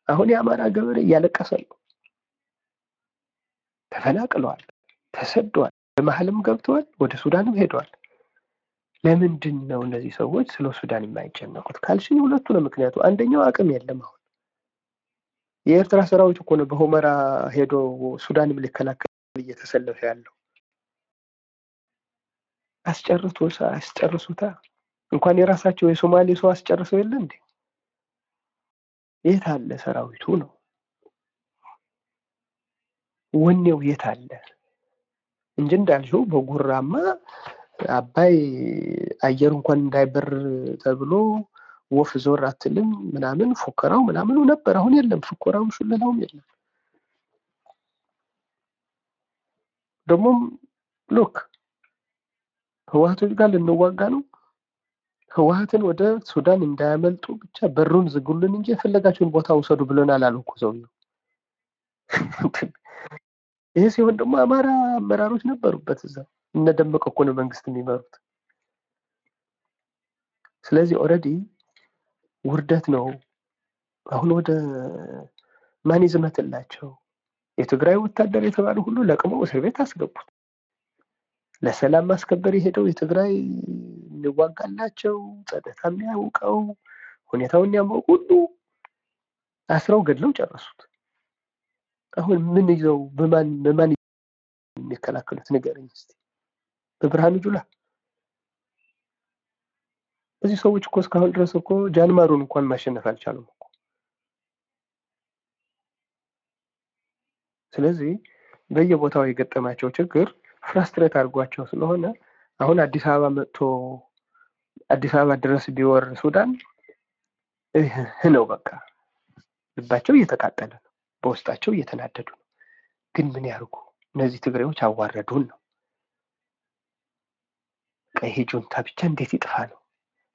S1: አሁን የአማራ ገበሬ እያለቀሰ ነው። ተፈናቅለዋል፣ ተሰደዋል፣ በመሀልም ገብተዋል፣ ወደ ሱዳንም ሄደዋል። ለምንድን ነው እነዚህ ሰዎች ስለ ሱዳን የማይጨነቁት ካልሽኝ ሁለቱ ነው ምክንያቱ። አንደኛው አቅም የለም። አሁን የኤርትራ ሰራዊት እኮ ነው በሁመራ ሄዶ ሱዳንም ሊከላከል እየተሰለፈ ያለው። አስጨርቶ አስጨርሱታ። እንኳን የራሳቸው የሶማሌ ሰው አስጨርሰው የለ እንዴ? የት አለ ሰራዊቱ ነው? ወኔው የት አለ እንጂ እንዳልሽው በጉራማ አባይ አየር እንኳን እንዳይበር ተብሎ ወፍ ዞር አትልም ምናምን ፉከራው ምናምኑ ነበር። አሁን የለም፣ ፉከራውም ሽለላውም የለም። ደግሞም look ህወሀቶች ጋር ልንዋጋ ነው። ህወሀትን ወደ ሱዳን እንዳያመልጡ ብቻ በሩን ዝጉልን እንጂ የፈለጋችሁን ቦታ ውሰዱ ብሎናል አሉ እኮ ሰውየው። <laughs> ይህ ሲሆን ደግሞ አማራ አመራሮች ነበሩበት እዛ እነ ደመቀ እኮ ነው መንግስት የሚመሩት። ስለዚህ already ውርደት ነው። አሁን ወደ ማን ይዝመትላቸው? የትግራይ ወታደር የተባሉ ሁሉ ለቅመው እስር ቤት አስገቡት። ለሰላም ማስከበር የሄደው የትግራይ የሚዋጋላቸው ጸጥታ የሚያውቀው ሁኔታውን የሚያውቀው ሁሉ አስረው ገድለው ጨረሱት። አሁን ምን ይዘው በማን በማን የሚከላከሉት ንገረኝ እስቲ። በብርሃኑ ጁላ እዚህ ሰዎች እኮ እስካሁን ድረስ እኮ ጃንማሩን እንኳን ማሸነፍ አልቻሉም እኮ። ስለዚህ በየቦታው የገጠማቸው ችግር ፍራስትሬት አድርጓቸው ስለሆነ አሁን አዲስ አበባ መጥቶ አዲስ አበባ ድረስ ቢወር ሱዳን እህ ነው በቃ ልባቸው እየተቃጠለ ነው፣ በውስጣቸው እየተናደዱ ነው። ግን ምን ያርጉ? እነዚህ ትግሬዎች አዋረዱን ነው። ይሄ ጁንታ ብቻ እንዴት ይጥፋ ነው።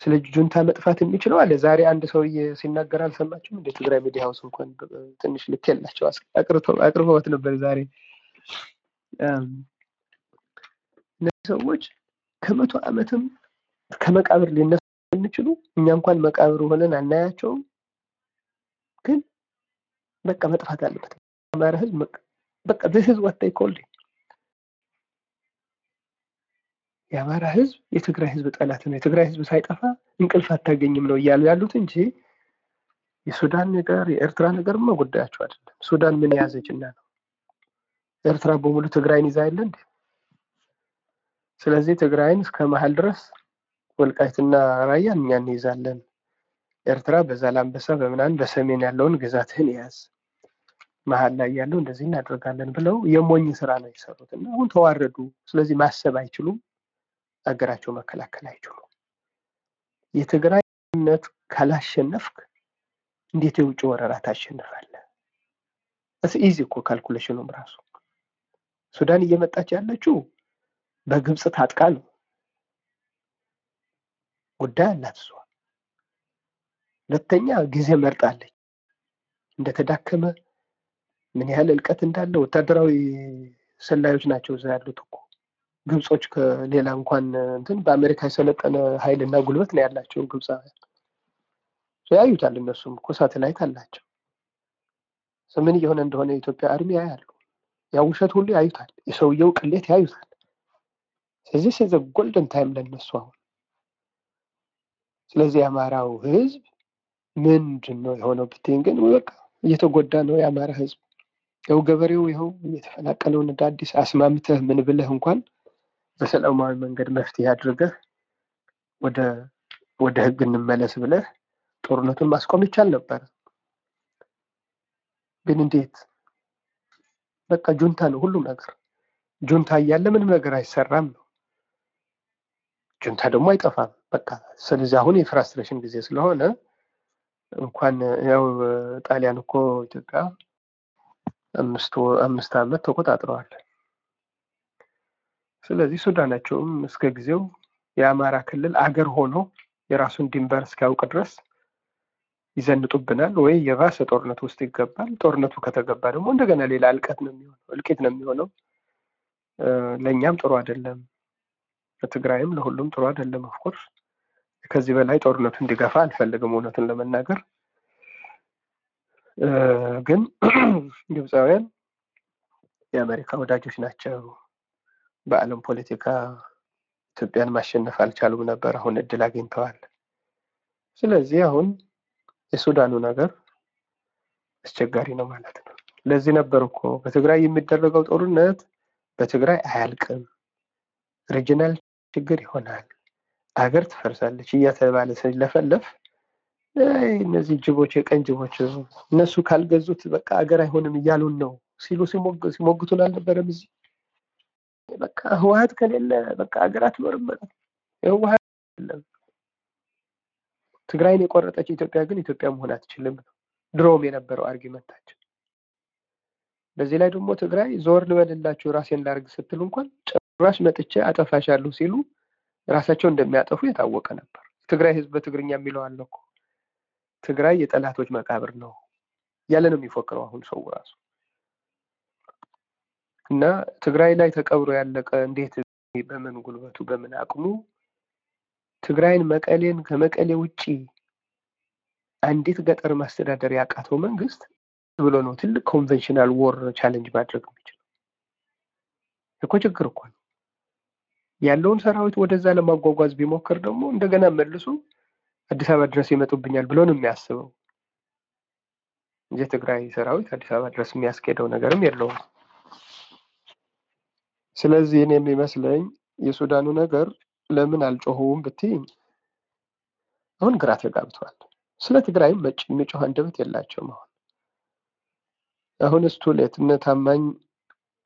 S1: ስለ ጁንታ መጥፋት የሚችለው አለ። ዛሬ አንድ ሰውዬ ሲናገር አልሰማችሁም? እንደ ትግራይ ሚዲያ ሀውስ እንኳን ትንሽ ልክ የላቸው አቅርበውት ነበር ዛሬ እነዚህ ሰዎች ከመቶ ዓመትም ከመቃብር ሊነሱ የሚችሉ እኛ እንኳን መቃብር ሆነን አናያቸውም። ግን በቃ መጥፋት አለበት። አማራ ህዝብ በቃ is what they called የአማራ ህዝብ የትግራይ ህዝብ ጠላት ነው፣ የትግራይ ህዝብ ሳይጠፋ እንቅልፍ አታገኝም ነው እያሉ ያሉት እንጂ የሱዳን ነገር የኤርትራ ነገርማ ጉዳያቸው አይደለም። ሱዳን ምን የያዘችና ነው? ኤርትራ በሙሉ ትግራይን ይዛ የለ እንዴ? ስለዚህ ትግራይን እስከ መሀል ድረስ ወልቃይትና ራያን እኛ እንይዛለን። ኤርትራ በዛላምበሳ በምናምን በሰሜን ያለውን ግዛትህን ያዝ፣ መሀል ላይ ያለው እንደዚህ እናደርጋለን ብለው የሞኝ ስራ ነው የሰሩት እና አሁን ተዋረዱ። ስለዚህ ማሰብ አይችሉም፣ አገራቸው መከላከል አይችሉም። የትግራይነት ካላሸነፍክ እንዴት የውጭ ወረራ ታሸንፋለህ? ኢዚ እኮ ካልኩሌሽኑም ራሱ ሱዳን እየመጣች ያለችው በግብፅ ታጥቃ ነው። ጉዳይ አላት እሷ። ሁለተኛ ጊዜ መርጣለች። እንደተዳከመ ምን ያህል እልቂት እንዳለ ወታደራዊ ሰላዮች ናቸው እዛ ያሉት እኮ ግብጾች ከሌላ እንኳን እንትን በአሜሪካ የሰለጠነ ኃይልና ጉልበት ነው ያላቸው ግብፃውያን ያዩታል። እነሱም እኮ ሳተላይት አላቸው። ምን እየሆነ እንደሆነ የኢትዮጵያ army ያያሉ። ያ ውሸት ሁሉ ያዩታል። የሰውየው ቅሌት ያዩታል። ስለዚህ is the golden time ለነሱ አሁን። ስለዚህ የአማራው ህዝብ ምንድን ነው የሆነው ብትይኝ ግን በቃ እየተጎዳ ነው የአማራ ህዝብ። ያው ገበሬው ይኸው እየተፈናቀለው እንደ አዲስ አስማምተህ ምን ብለህ እንኳን በሰላማዊ መንገድ መፍትሄ አድርገህ ወደ ወደ ህግ እንመለስ ብለህ ጦርነቱን ማስቆም ይቻል ነበር። ግን እንዴት? በቃ ጁንታ ነው ሁሉም ነገር። ጁንታ እያለ ምንም ነገር አይሰራም ነው። ጁንታ ደግሞ አይጠፋም። በቃ ስለዚህ አሁን የፍራስትሬሽን ጊዜ ስለሆነ እንኳን ያው ጣሊያን እኮ ኢትዮጵያ አምስት አምስት ዓመት ተቆጣጥረዋል። ስለዚህ ሱዳናቸውም እስከ ጊዜው የአማራ ክልል አገር ሆኖ የራሱን ድንበር እስኪያውቅ ድረስ ይዘንጡብናል ወይ የባሰ ጦርነት ውስጥ ይገባል። ጦርነቱ ከተገባ ደግሞ እንደገና ሌላ እልቀት ነው የሚሆነው፣ እልቂት ነው የሚሆነው። ለእኛም ጥሩ አይደለም፣ ለትግራይም ለሁሉም ጥሩ አይደለም። of course ከዚህ በላይ ጦርነቱ እንዲገፋ አልፈልግም እውነቱን ለመናገር ግን <clears throat> ግብፃውያን የአሜሪካ ወዳጆች ናቸው። በዓለም ፖለቲካ ኢትዮጵያን ማሸነፍ አልቻሉም ነበር። አሁን እድል አግኝተዋል። ስለዚህ አሁን የሱዳኑ ነገር አስቸጋሪ ነው ማለት ነው። ለዚህ ነበር እኮ በትግራይ የሚደረገው ጦርነት በትግራይ አያልቅም፣ ሪጂናል ችግር ይሆናል፣ አገር ትፈርሳለች እያተባለ ሲለፈለፍ እነዚህ ጅቦች የቀን ጅቦች እነሱ ካልገዙት በቃ አገር አይሆንም እያሉን ነው ሲሉ ሲሞግቱን አልነበረም? እዚህ በቃ ህወሀት ከሌለ በቃ አገር አትኖርም። ህወሀት ትግራይን የቆረጠች ኢትዮጵያ ግን ኢትዮጵያ መሆን አትችልም ነው ድሮም የነበረው አርጊመንታችን። በዚህ ላይ ደግሞ ትግራይ ዞር ልበልላችሁ ራሴን ላርግ ስትል እንኳን ጭራሽ መጥቼ አጠፋሻለሁ ሲሉ ራሳቸው እንደሚያጠፉ የታወቀ ነበር። ትግራይ ህዝብ በትግርኛ የሚለው አለ ትግራይ የጠላቶች መቃብር ነው ያለ ነው የሚፎክረው አሁን ሰው ራሱ እና ትግራይ ላይ ተቀብሮ ያለቀ እንዴት በምን ጉልበቱ በምን አቅሙ ትግራይን መቀሌን ከመቀሌ ውጪ አንዲት ገጠር ማስተዳደር ያቃተው መንግስት ብሎ ነው ትልቅ conventional war challenge ማድረግ የሚችለው እኮ ችግር እኮ ነው። ያለውን ሰራዊት ወደዛ ለማጓጓዝ ቢሞክር ደግሞ እንደገና መልሶ አዲስ አበባ ድረስ ይመጡብኛል ብሎ ነው የሚያስበው እንጂ የትግራይ ሰራዊት አዲስ አበባ ድረስ የሚያስኬደው ነገርም የለውም። ስለዚህ እኔ የሚመስለኝ የሱዳኑ ነገር ለምን አልጮኸውም ብትይኝ አሁን ግራ ተጋብተዋል። ስለ ትግራይም መጭ የሚጮህ አንደበት የላቸውም። አሁን አሁን ስቱሌት እነ ታማኝ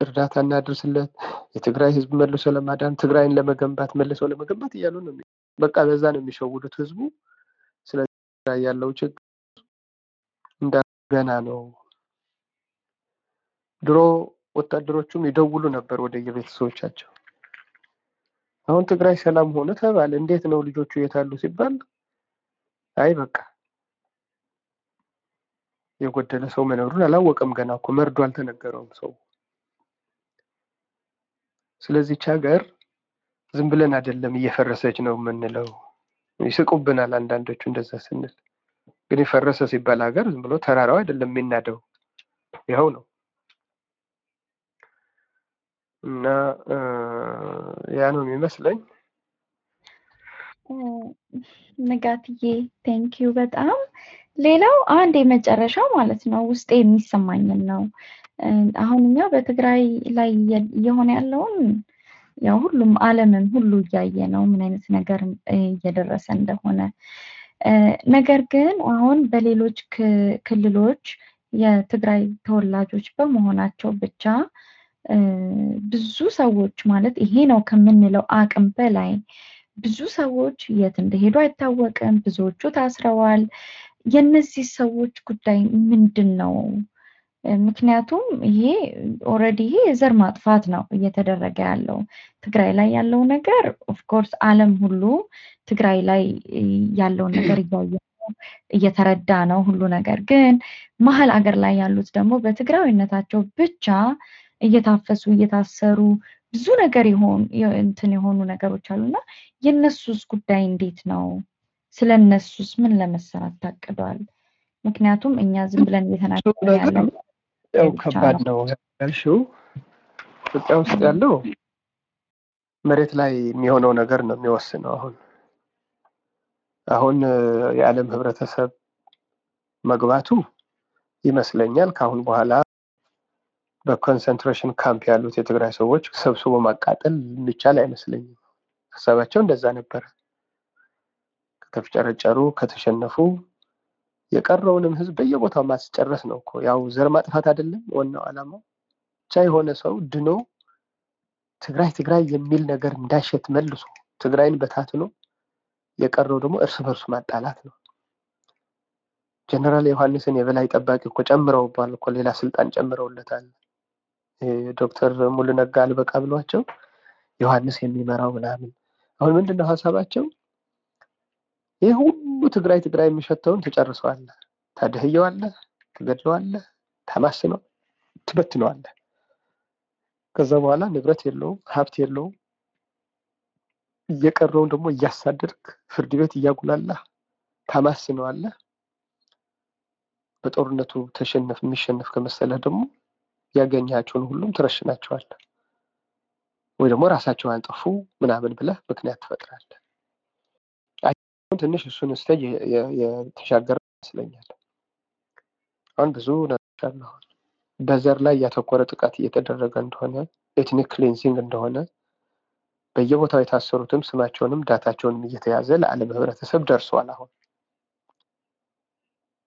S1: እርዳታ እናድርስለት፣ የትግራይ ህዝብ መልሶ ለማዳን ትግራይን ለመገንባት መልሶ ለመገንባት እያሉ ነው። በቃ በዛ ነው የሚሸውዱት ህዝቡ። ስለ ትግራይ ያለው ችግር እንደገና ነው። ድሮ ወታደሮቹም ይደውሉ ነበር ወደ የቤተሰቦቻቸው። አሁን ትግራይ ሰላም ሆነ ተባለ። እንዴት ነው ልጆቹ የታሉ ሲባል አይ በቃ የጎደለ ሰው መኖሩን አላወቀም። ገና እኮ መርዶ አልተነገረውም ሰው። ስለዚች ሀገር ዝም ብለን አይደለም እየፈረሰች ነው የምንለው። ይስቁብናል አንዳንዶቹ እንደዛ ስንል፣ ግን የፈረሰ ሲባል ሀገር ዝም ብሎ ተራራው አይደለም የሚናደው፣ ይኸው ነው። እና ያ ነው የሚመስለኝ።
S2: ንጋትዬ thank you በጣም ሌላው አንድ የመጨረሻው ማለት ነው ውስጤ የሚሰማኝን ነው። አሁን እኛ በትግራይ ላይ እየሆነ ያለውን ያው ሁሉም ዓለምም ሁሉ እያየ ነው ምን አይነት ነገር እየደረሰ እንደሆነ። ነገር ግን አሁን በሌሎች ክልሎች የትግራይ ተወላጆች በመሆናቸው ብቻ ብዙ ሰዎች ማለት ይሄ ነው ከምንለው አቅም በላይ ብዙ ሰዎች የት እንደሄዱ አይታወቅም። ብዙዎቹ ታስረዋል። የነዚህ ሰዎች ጉዳይ ምንድን ነው? ምክንያቱም ይሄ already ይሄ የዘር ማጥፋት ነው እየተደረገ ያለው ትግራይ ላይ ያለው ነገር of course ዓለም ሁሉ ትግራይ ላይ ያለውን ነገር እያየ እየተረዳ ነው ሁሉ ነገር። ግን መሀል አገር ላይ ያሉት ደግሞ በትግራዊነታቸው ብቻ እየታፈሱ እየታሰሩ ብዙ ነገር የሆኑ እንትን የሆኑ ነገሮች አሉና የእነሱስ ጉዳይ እንዴት ነው? ስለ እነሱስ ምን ለመሰራት ታቅዷል? ምክንያቱም እኛ ዝም ብለን እየተናገርን ያለው
S1: ያው ከባድ ነው ያልሽው። ኢትዮጵያ ውስጥ ያለው መሬት ላይ የሚሆነው ነገር ነው የሚወስነው። አሁን አሁን የዓለም ህብረተሰብ መግባቱ ይመስለኛል ከአሁን በኋላ በ concentration camp ያሉት የትግራይ ሰዎች ሰብስቦ ማቃጠል የሚቻል አይመስለኝም። ሀሳባቸው እንደዛ ነበረ። ከተፍጨረጨሩ ከተሸነፉ የቀረውንም ህዝብ በየቦታው ማስጨረስ ነው እኮ ያው ዘር ማጥፋት አይደለም ዋናው ዓላማው። ብቻ የሆነ ሰው ድኖ ትግራይ ትግራይ የሚል ነገር እንዳይሸት መልሶ ትግራይን በታትኖ የቀረው ደግሞ እርስ በርሱ ማጣላት ነው። ጀነራል ዮሐንስን የበላይ ጠባቂ እኮ ጨምረውባል እኮ ሌላ ስልጣን ጨምረውለታል። ዶክተር ሙሉ ነጋ አልበቃ ብሏቸው ዮሐንስ የሚመራው ምናምን። አሁን ምንድን ነው ሀሳባቸው? ይህ ሁሉ ትግራይ ትግራይ የሚሸተውን ትጨርሰዋለህ፣ ታደህየዋለህ፣ ትገድለዋለህ፣ ታማስነው፣ ትበትነዋለህ። ከዛ በኋላ ንብረት የለውም፣ ሀብት የለውም። እየቀረውን ደግሞ እያሳደድክ ፍርድ ቤት እያጉላላህ ታማስነዋለህ። በጦርነቱ ተሸነፍ የሚሸነፍ ከመሰለህ ደግሞ ያገኛቸውን ሁሉም ትረሽናቸዋለህ፣ ወይ ደግሞ ራሳቸው አንጠፉ ምናምን ብለህ ምክንያት ትፈጥራለህ። ትንሽ እሱን stage የተሻገረ ይመስለኛል። አሁን ብዙ ነገሮች አሉ። በዘር ላይ ያተኮረ ጥቃት እየተደረገ እንደሆነ ethnic cleansing እንደሆነ በየቦታው የታሰሩትም ስማቸውንም data ቸውንም እየተያዘ ለዓለም ህብረተሰብ ደርሷል። አሁን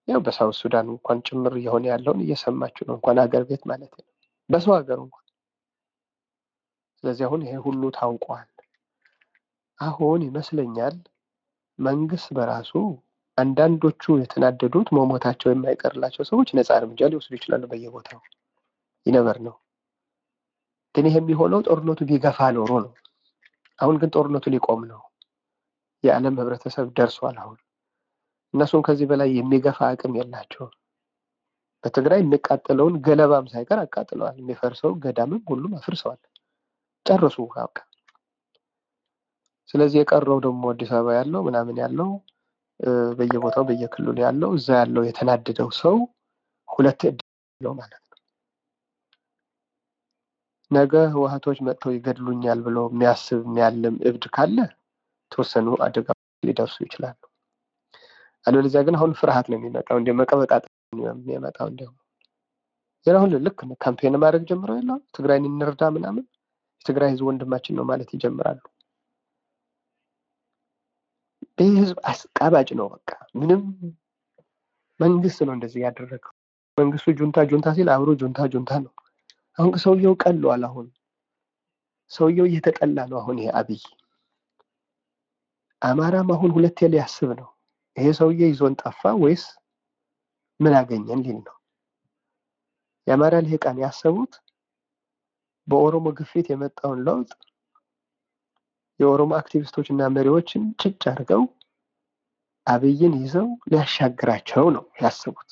S1: ያው በ South Sudan እንኳን ጭምር እየሆነ ያለውን እየሰማችሁ ነው። እንኳን ሀገር ቤት ማለት ነው፣ በሰው ሀገር እንኳን። ስለዚህ አሁን ይሄ ሁሉ ታውቋል። አሁን ይመስለኛል መንግስት በራሱ አንዳንዶቹ የተናደዱት መሞታቸው የማይቀርላቸው ሰዎች ነፃ እርምጃ ሊወስዱ ይችላሉ በየቦታው ይነበር ነው። ግን ይሄ የሚሆነው ጦርነቱ ቢገፋ ኖሮ ነው። አሁን ግን ጦርነቱ ሊቆም ነው። የዓለም ህብረተሰብ ደርሷል። አሁን እነሱን ከዚህ በላይ የሚገፋ አቅም የላቸውም። በትግራይ የሚቃጠለውን ገለባም ሳይቀር አቃጥለዋል። የሚፈርሰው ገዳምም ሁሉም አፍርሰዋል፣ ጨርሱ በቃ። ስለዚህ የቀረው ደግሞ አዲስ አበባ ያለው ምናምን ያለው በየቦታው በየክልሉ ያለው እዛ ያለው የተናደደው ሰው ሁለት እድል ነው ማለት ነው። ነገ ህወሓቶች መጥተው ይገድሉኛል ብሎ የሚያስብ የሚያልም እብድ ካለ የተወሰኑ አደጋ ሊደርሱ ይችላሉ። አለበለዚያ ግን አሁን ፍርሃት ነው የሚመጣው፣ እንደ መቀበጣጥ የሚመጣው እንዲሁ ሌላ ሁሉ ልክ ካምፔን ማድረግ ጀምረው የለ ትግራይን እንርዳ ምናምን የትግራይ ህዝብ ወንድማችን ነው ማለት ይጀምራሉ። ይህ ህዝብ አስቃባጭ ነው። በቃ ምንም መንግስት ነው እንደዚህ ያደረገው። መንግስቱ ጁንታ ጁንታ ሲል አብሮ ጁንታ ጁንታ ነው። አሁን ሰውየው ቀሏል። አሁን ሰውየው እየተጠላ ነው። አሁን ይሄ አብይ አማራም አሁን ሁለቴ ሊያስብ ነው። ይሄ ሰውዬ ይዞን ጠፋ ወይስ ምን አገኘን ሊል ነው። የአማራ ልሂቃን ያሰቡት በኦሮሞ ግፊት የመጣውን ለውጥ የኦሮሞ አክቲቪስቶች እና መሪዎችን ጭጭ አድርገው አብይን ይዘው ሊያሻግራቸው ነው ያሰቡት።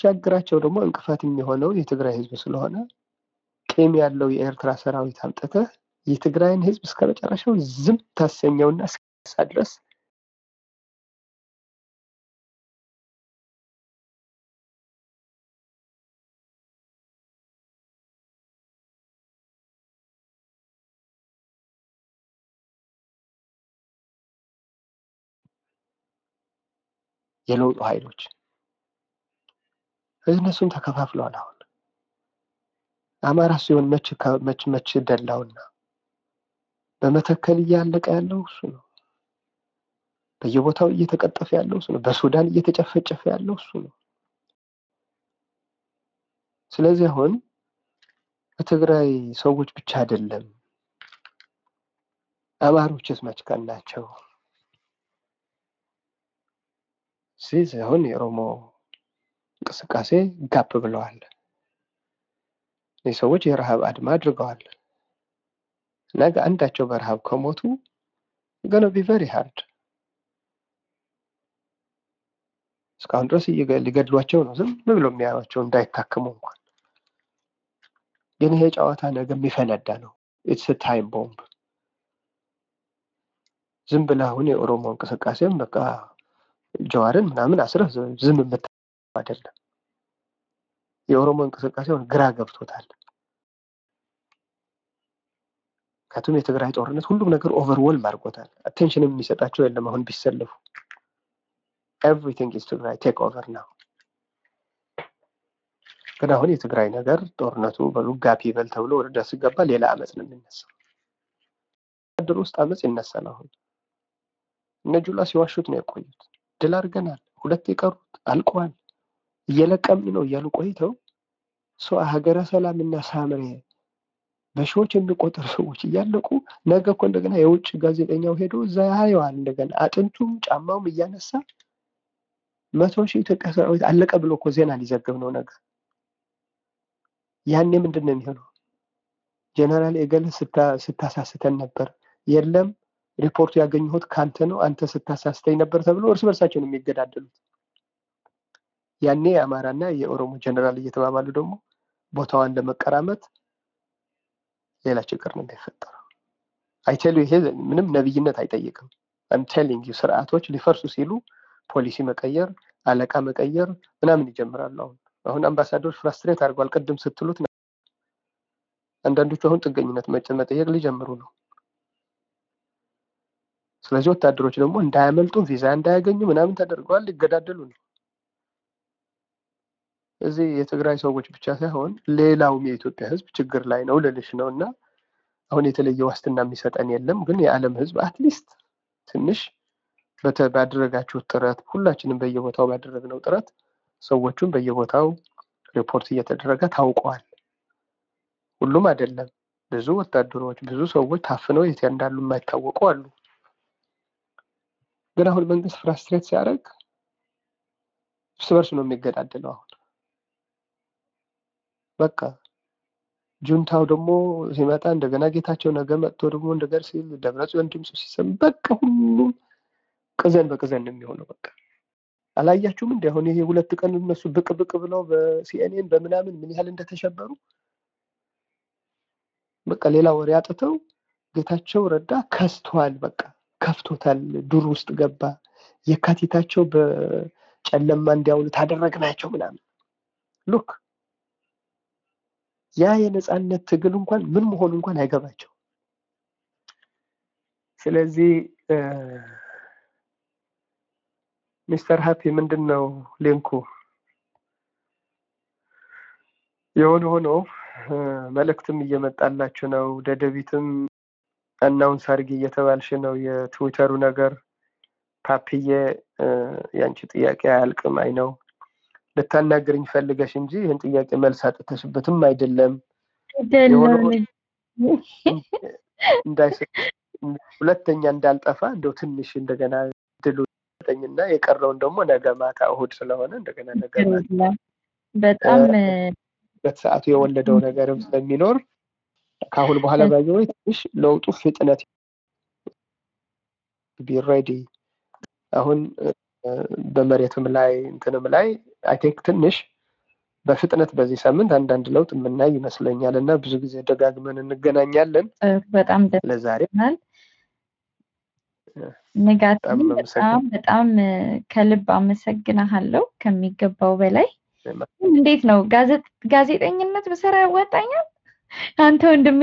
S1: ሊያሻግራቸው ደግሞ እንቅፋት የሚሆነው የትግራይ ህዝብ ስለሆነ ቂም ያለው የኤርትራ ሰራዊት አምጥተህ የትግራይን ህዝብ እስከ መጨረሻው ዝም ታሰኘውና እስከሳ ድረስ የለውጡ ኃይሎች እነሱም ተከፋፍለዋል። አሁን አማራ ሲሆን መች መች መች ደላውና በመተከል እያለቀ ያለው እሱ ነው። በየቦታው እየተቀጠፈ ያለው እሱ ነው። በሱዳን እየተጨፈጨፈ ያለው እሱ ነው። ስለዚህ አሁን በትግራይ ሰዎች ብቻ አይደለም አማሮችስ መች ቀን ስለዚህ አሁን የኦሮሞ እንቅስቃሴ ገፕ ብለዋል። እነዚህ ሰዎች የረሃብ አድማ አድርገዋል። ነገ አንዳቸው በረሃብ ከሞቱ gonna be very hard እስካሁን ድረስ ሊገድሏቸው ነው። ዝም ብሎ የሚያዩቸው እንዳይታከሙ እንኳን ግን ይሄ ጨዋታ ነገ የሚፈነዳ ነው። it's time bomb። ዝም ብለህ አሁን የኦሮሞ እንቅስቃሴም በቃ ጀዋርን ምናምን አስረህ ዝም የምትል አይደለም። የኦሮሞ እንቅስቃሴውን ግራ ገብቶታል። ከቱም የትግራይ ጦርነት ሁሉም ነገር overwhelm አድርጎታል። attention ም የሚሰጣቸው የለም። አሁን ቢሰለፉ everything is ትግራይ take over ነው። ግን አሁን የትግራይ ነገር ጦርነቱ በሉ ገፕ ይበል ተብሎ ወደ ሲገባ ሌላ አመፅ ነው የሚነሳው። ድር ውስጥ አመፅ ይነሳል። አሁን እነ ጁላ ሲዋሹት ነው የቆዩት። ድል አድርገናል፣ ሁለት የቀሩት አልቀዋል፣ እየለቀምን ነው እያሉ ቆይተው ሀገረ ሰላም እና ሳምሬ በሺዎች የሚቆጠሩ ሰዎች እያለቁ ነገ እኮ እንደገና የውጭ ጋዜጠኛው ሄዶ እዛ ያየዋል። እንደገና አጥንቱም ጫማውም እያነሳ መቶ ሺህ ኢትዮጵያ ሰራዊት አለቀ ብሎ እኮ ዜና ሊዘግብ ነው ነገ። ያኔ ምንድን ነው የሚሆነው? ጀነራል እገሌ ስታሳስተን ነበር፣ የለም ሪፖርቱ ያገኘሁት ከአንተ ነው፣ አንተ ስታሳስተኝ ነበር ተብሎ እርስ በርሳቸው ነው የሚገዳደሉት። ያኔ የአማራና የኦሮሞ ጀነራል እየተባባሉ ደግሞ ቦታዋን ለመቀራመት ሌላ ችግር ነው የሚፈጠረው። I tell you ይሄ ምንም ነብይነት አይጠይቅም። I'm telling you ስርዓቶች ሊፈርሱ ሲሉ ፖሊሲ መቀየር፣ አለቃ መቀየር ምናምን ይጀምራሉ። አሁን አሁን አምባሳደሮች frustrate አድርጓል። ቅድም ስትሉት አንዳንዶቹ አሁን ጥገኝነት መጠየቅ ሊጀምሩ ነው። ስለዚህ ወታደሮች ደግሞ እንዳያመልጡ ቪዛ እንዳያገኙ ምናምን ተደርገዋል። ሊገዳደሉ ነው። እዚህ የትግራይ ሰዎች ብቻ ሳይሆን ሌላውም የኢትዮጵያ ሕዝብ ችግር ላይ ነው ልልሽ ነው። እና አሁን የተለየ ዋስትና የሚሰጠን የለም። ግን የዓለም ሕዝብ at least ትንሽ ባደረጋችሁት ጥረት ሁላችንም በየቦታው ባደረግነው ጥረት ሰዎቹም በየቦታው ሪፖርት እየተደረገ ታውቀዋል። ሁሉም አይደለም። ብዙ ወታደሮች፣ ብዙ ሰዎች ታፍነው የት እንዳሉ የማይታወቁ አሉ። ግን አሁን መንግስት ፍራስትሬት ሲያደርግ እርስ በርስ ነው የሚገዳደለው። አሁን በቃ ጁንታው ደግሞ ሲመጣ እንደገና ጌታቸው ነገ መጥቶ ደግሞ እንደገር ሲል ደብረጽዮን ድምፁ ሲሰማ በቃ ሁሉም ቅዘን በቅዘን ነው የሚሆነው። በቃ አላያችሁም? እንዲ አሁን ይሄ ሁለት ቀን እነሱ ብቅ ብቅ ብለው በሲኤንኤን በምናምን ምን ያህል እንደተሸበሩ በቃ ሌላ ወሬ አጥተው ጌታቸው ረዳ ከስቷል። በቃ ከፍቶታል። ዱር ውስጥ ገባ። የካቲታቸው በጨለማ እንዲያውሉ ታደረግናቸው ምናምን look ያ የነፃነት ትግል እንኳን ምን መሆኑ እንኳን አይገባቸው። ስለዚህ Mr. Happy ምንድን ነው link ኡ? የሆነ ሆኖ መልእክትም እየመጣላችሁ ነው። ደደቢትም announce አድርጊ እየተባልሽ ነው። የትዊተሩ ነገር ፓፒዬ፣ ያንቺ ጥያቄ አያልቅም። አይ ነው ልታናግርኝ ፈልገሽ እንጂ ይህን ጥያቄ መልስ አጥተሽበትም አይደለም። ሁለተኛ እንዳልጠፋ እንደው ትንሽ እንደገና ድሉ ጠኝና የቀረውን ደግሞ ነገ ማታ እሑድ ስለሆነ እንደገና ነገ
S2: በጣም
S1: በሰዓቱ የወለደው ነገርም ስለሚኖር ከአሁን በኋላ ባየወይ ትንሽ ለውጡ ፍጥነት be ready አሁን በመሬትም ላይ እንትንም ላይ I think ትንሽ በፍጥነት በዚህ ሳምንት አንዳንድ ለውጥ የምናይ ይመስለኛል እና ብዙ ጊዜ ደጋግመን እንገናኛለን።
S2: በጣም ደስ
S1: ለዛሬ
S2: ይላል። ንጋት በጣም በጣም ከልብ አመሰግናሃለሁ ከሚገባው በላይ። እንዴት ነው ጋዜጠኝነት ብሰራ ያዋጣኛል? አንተ ወንድሜ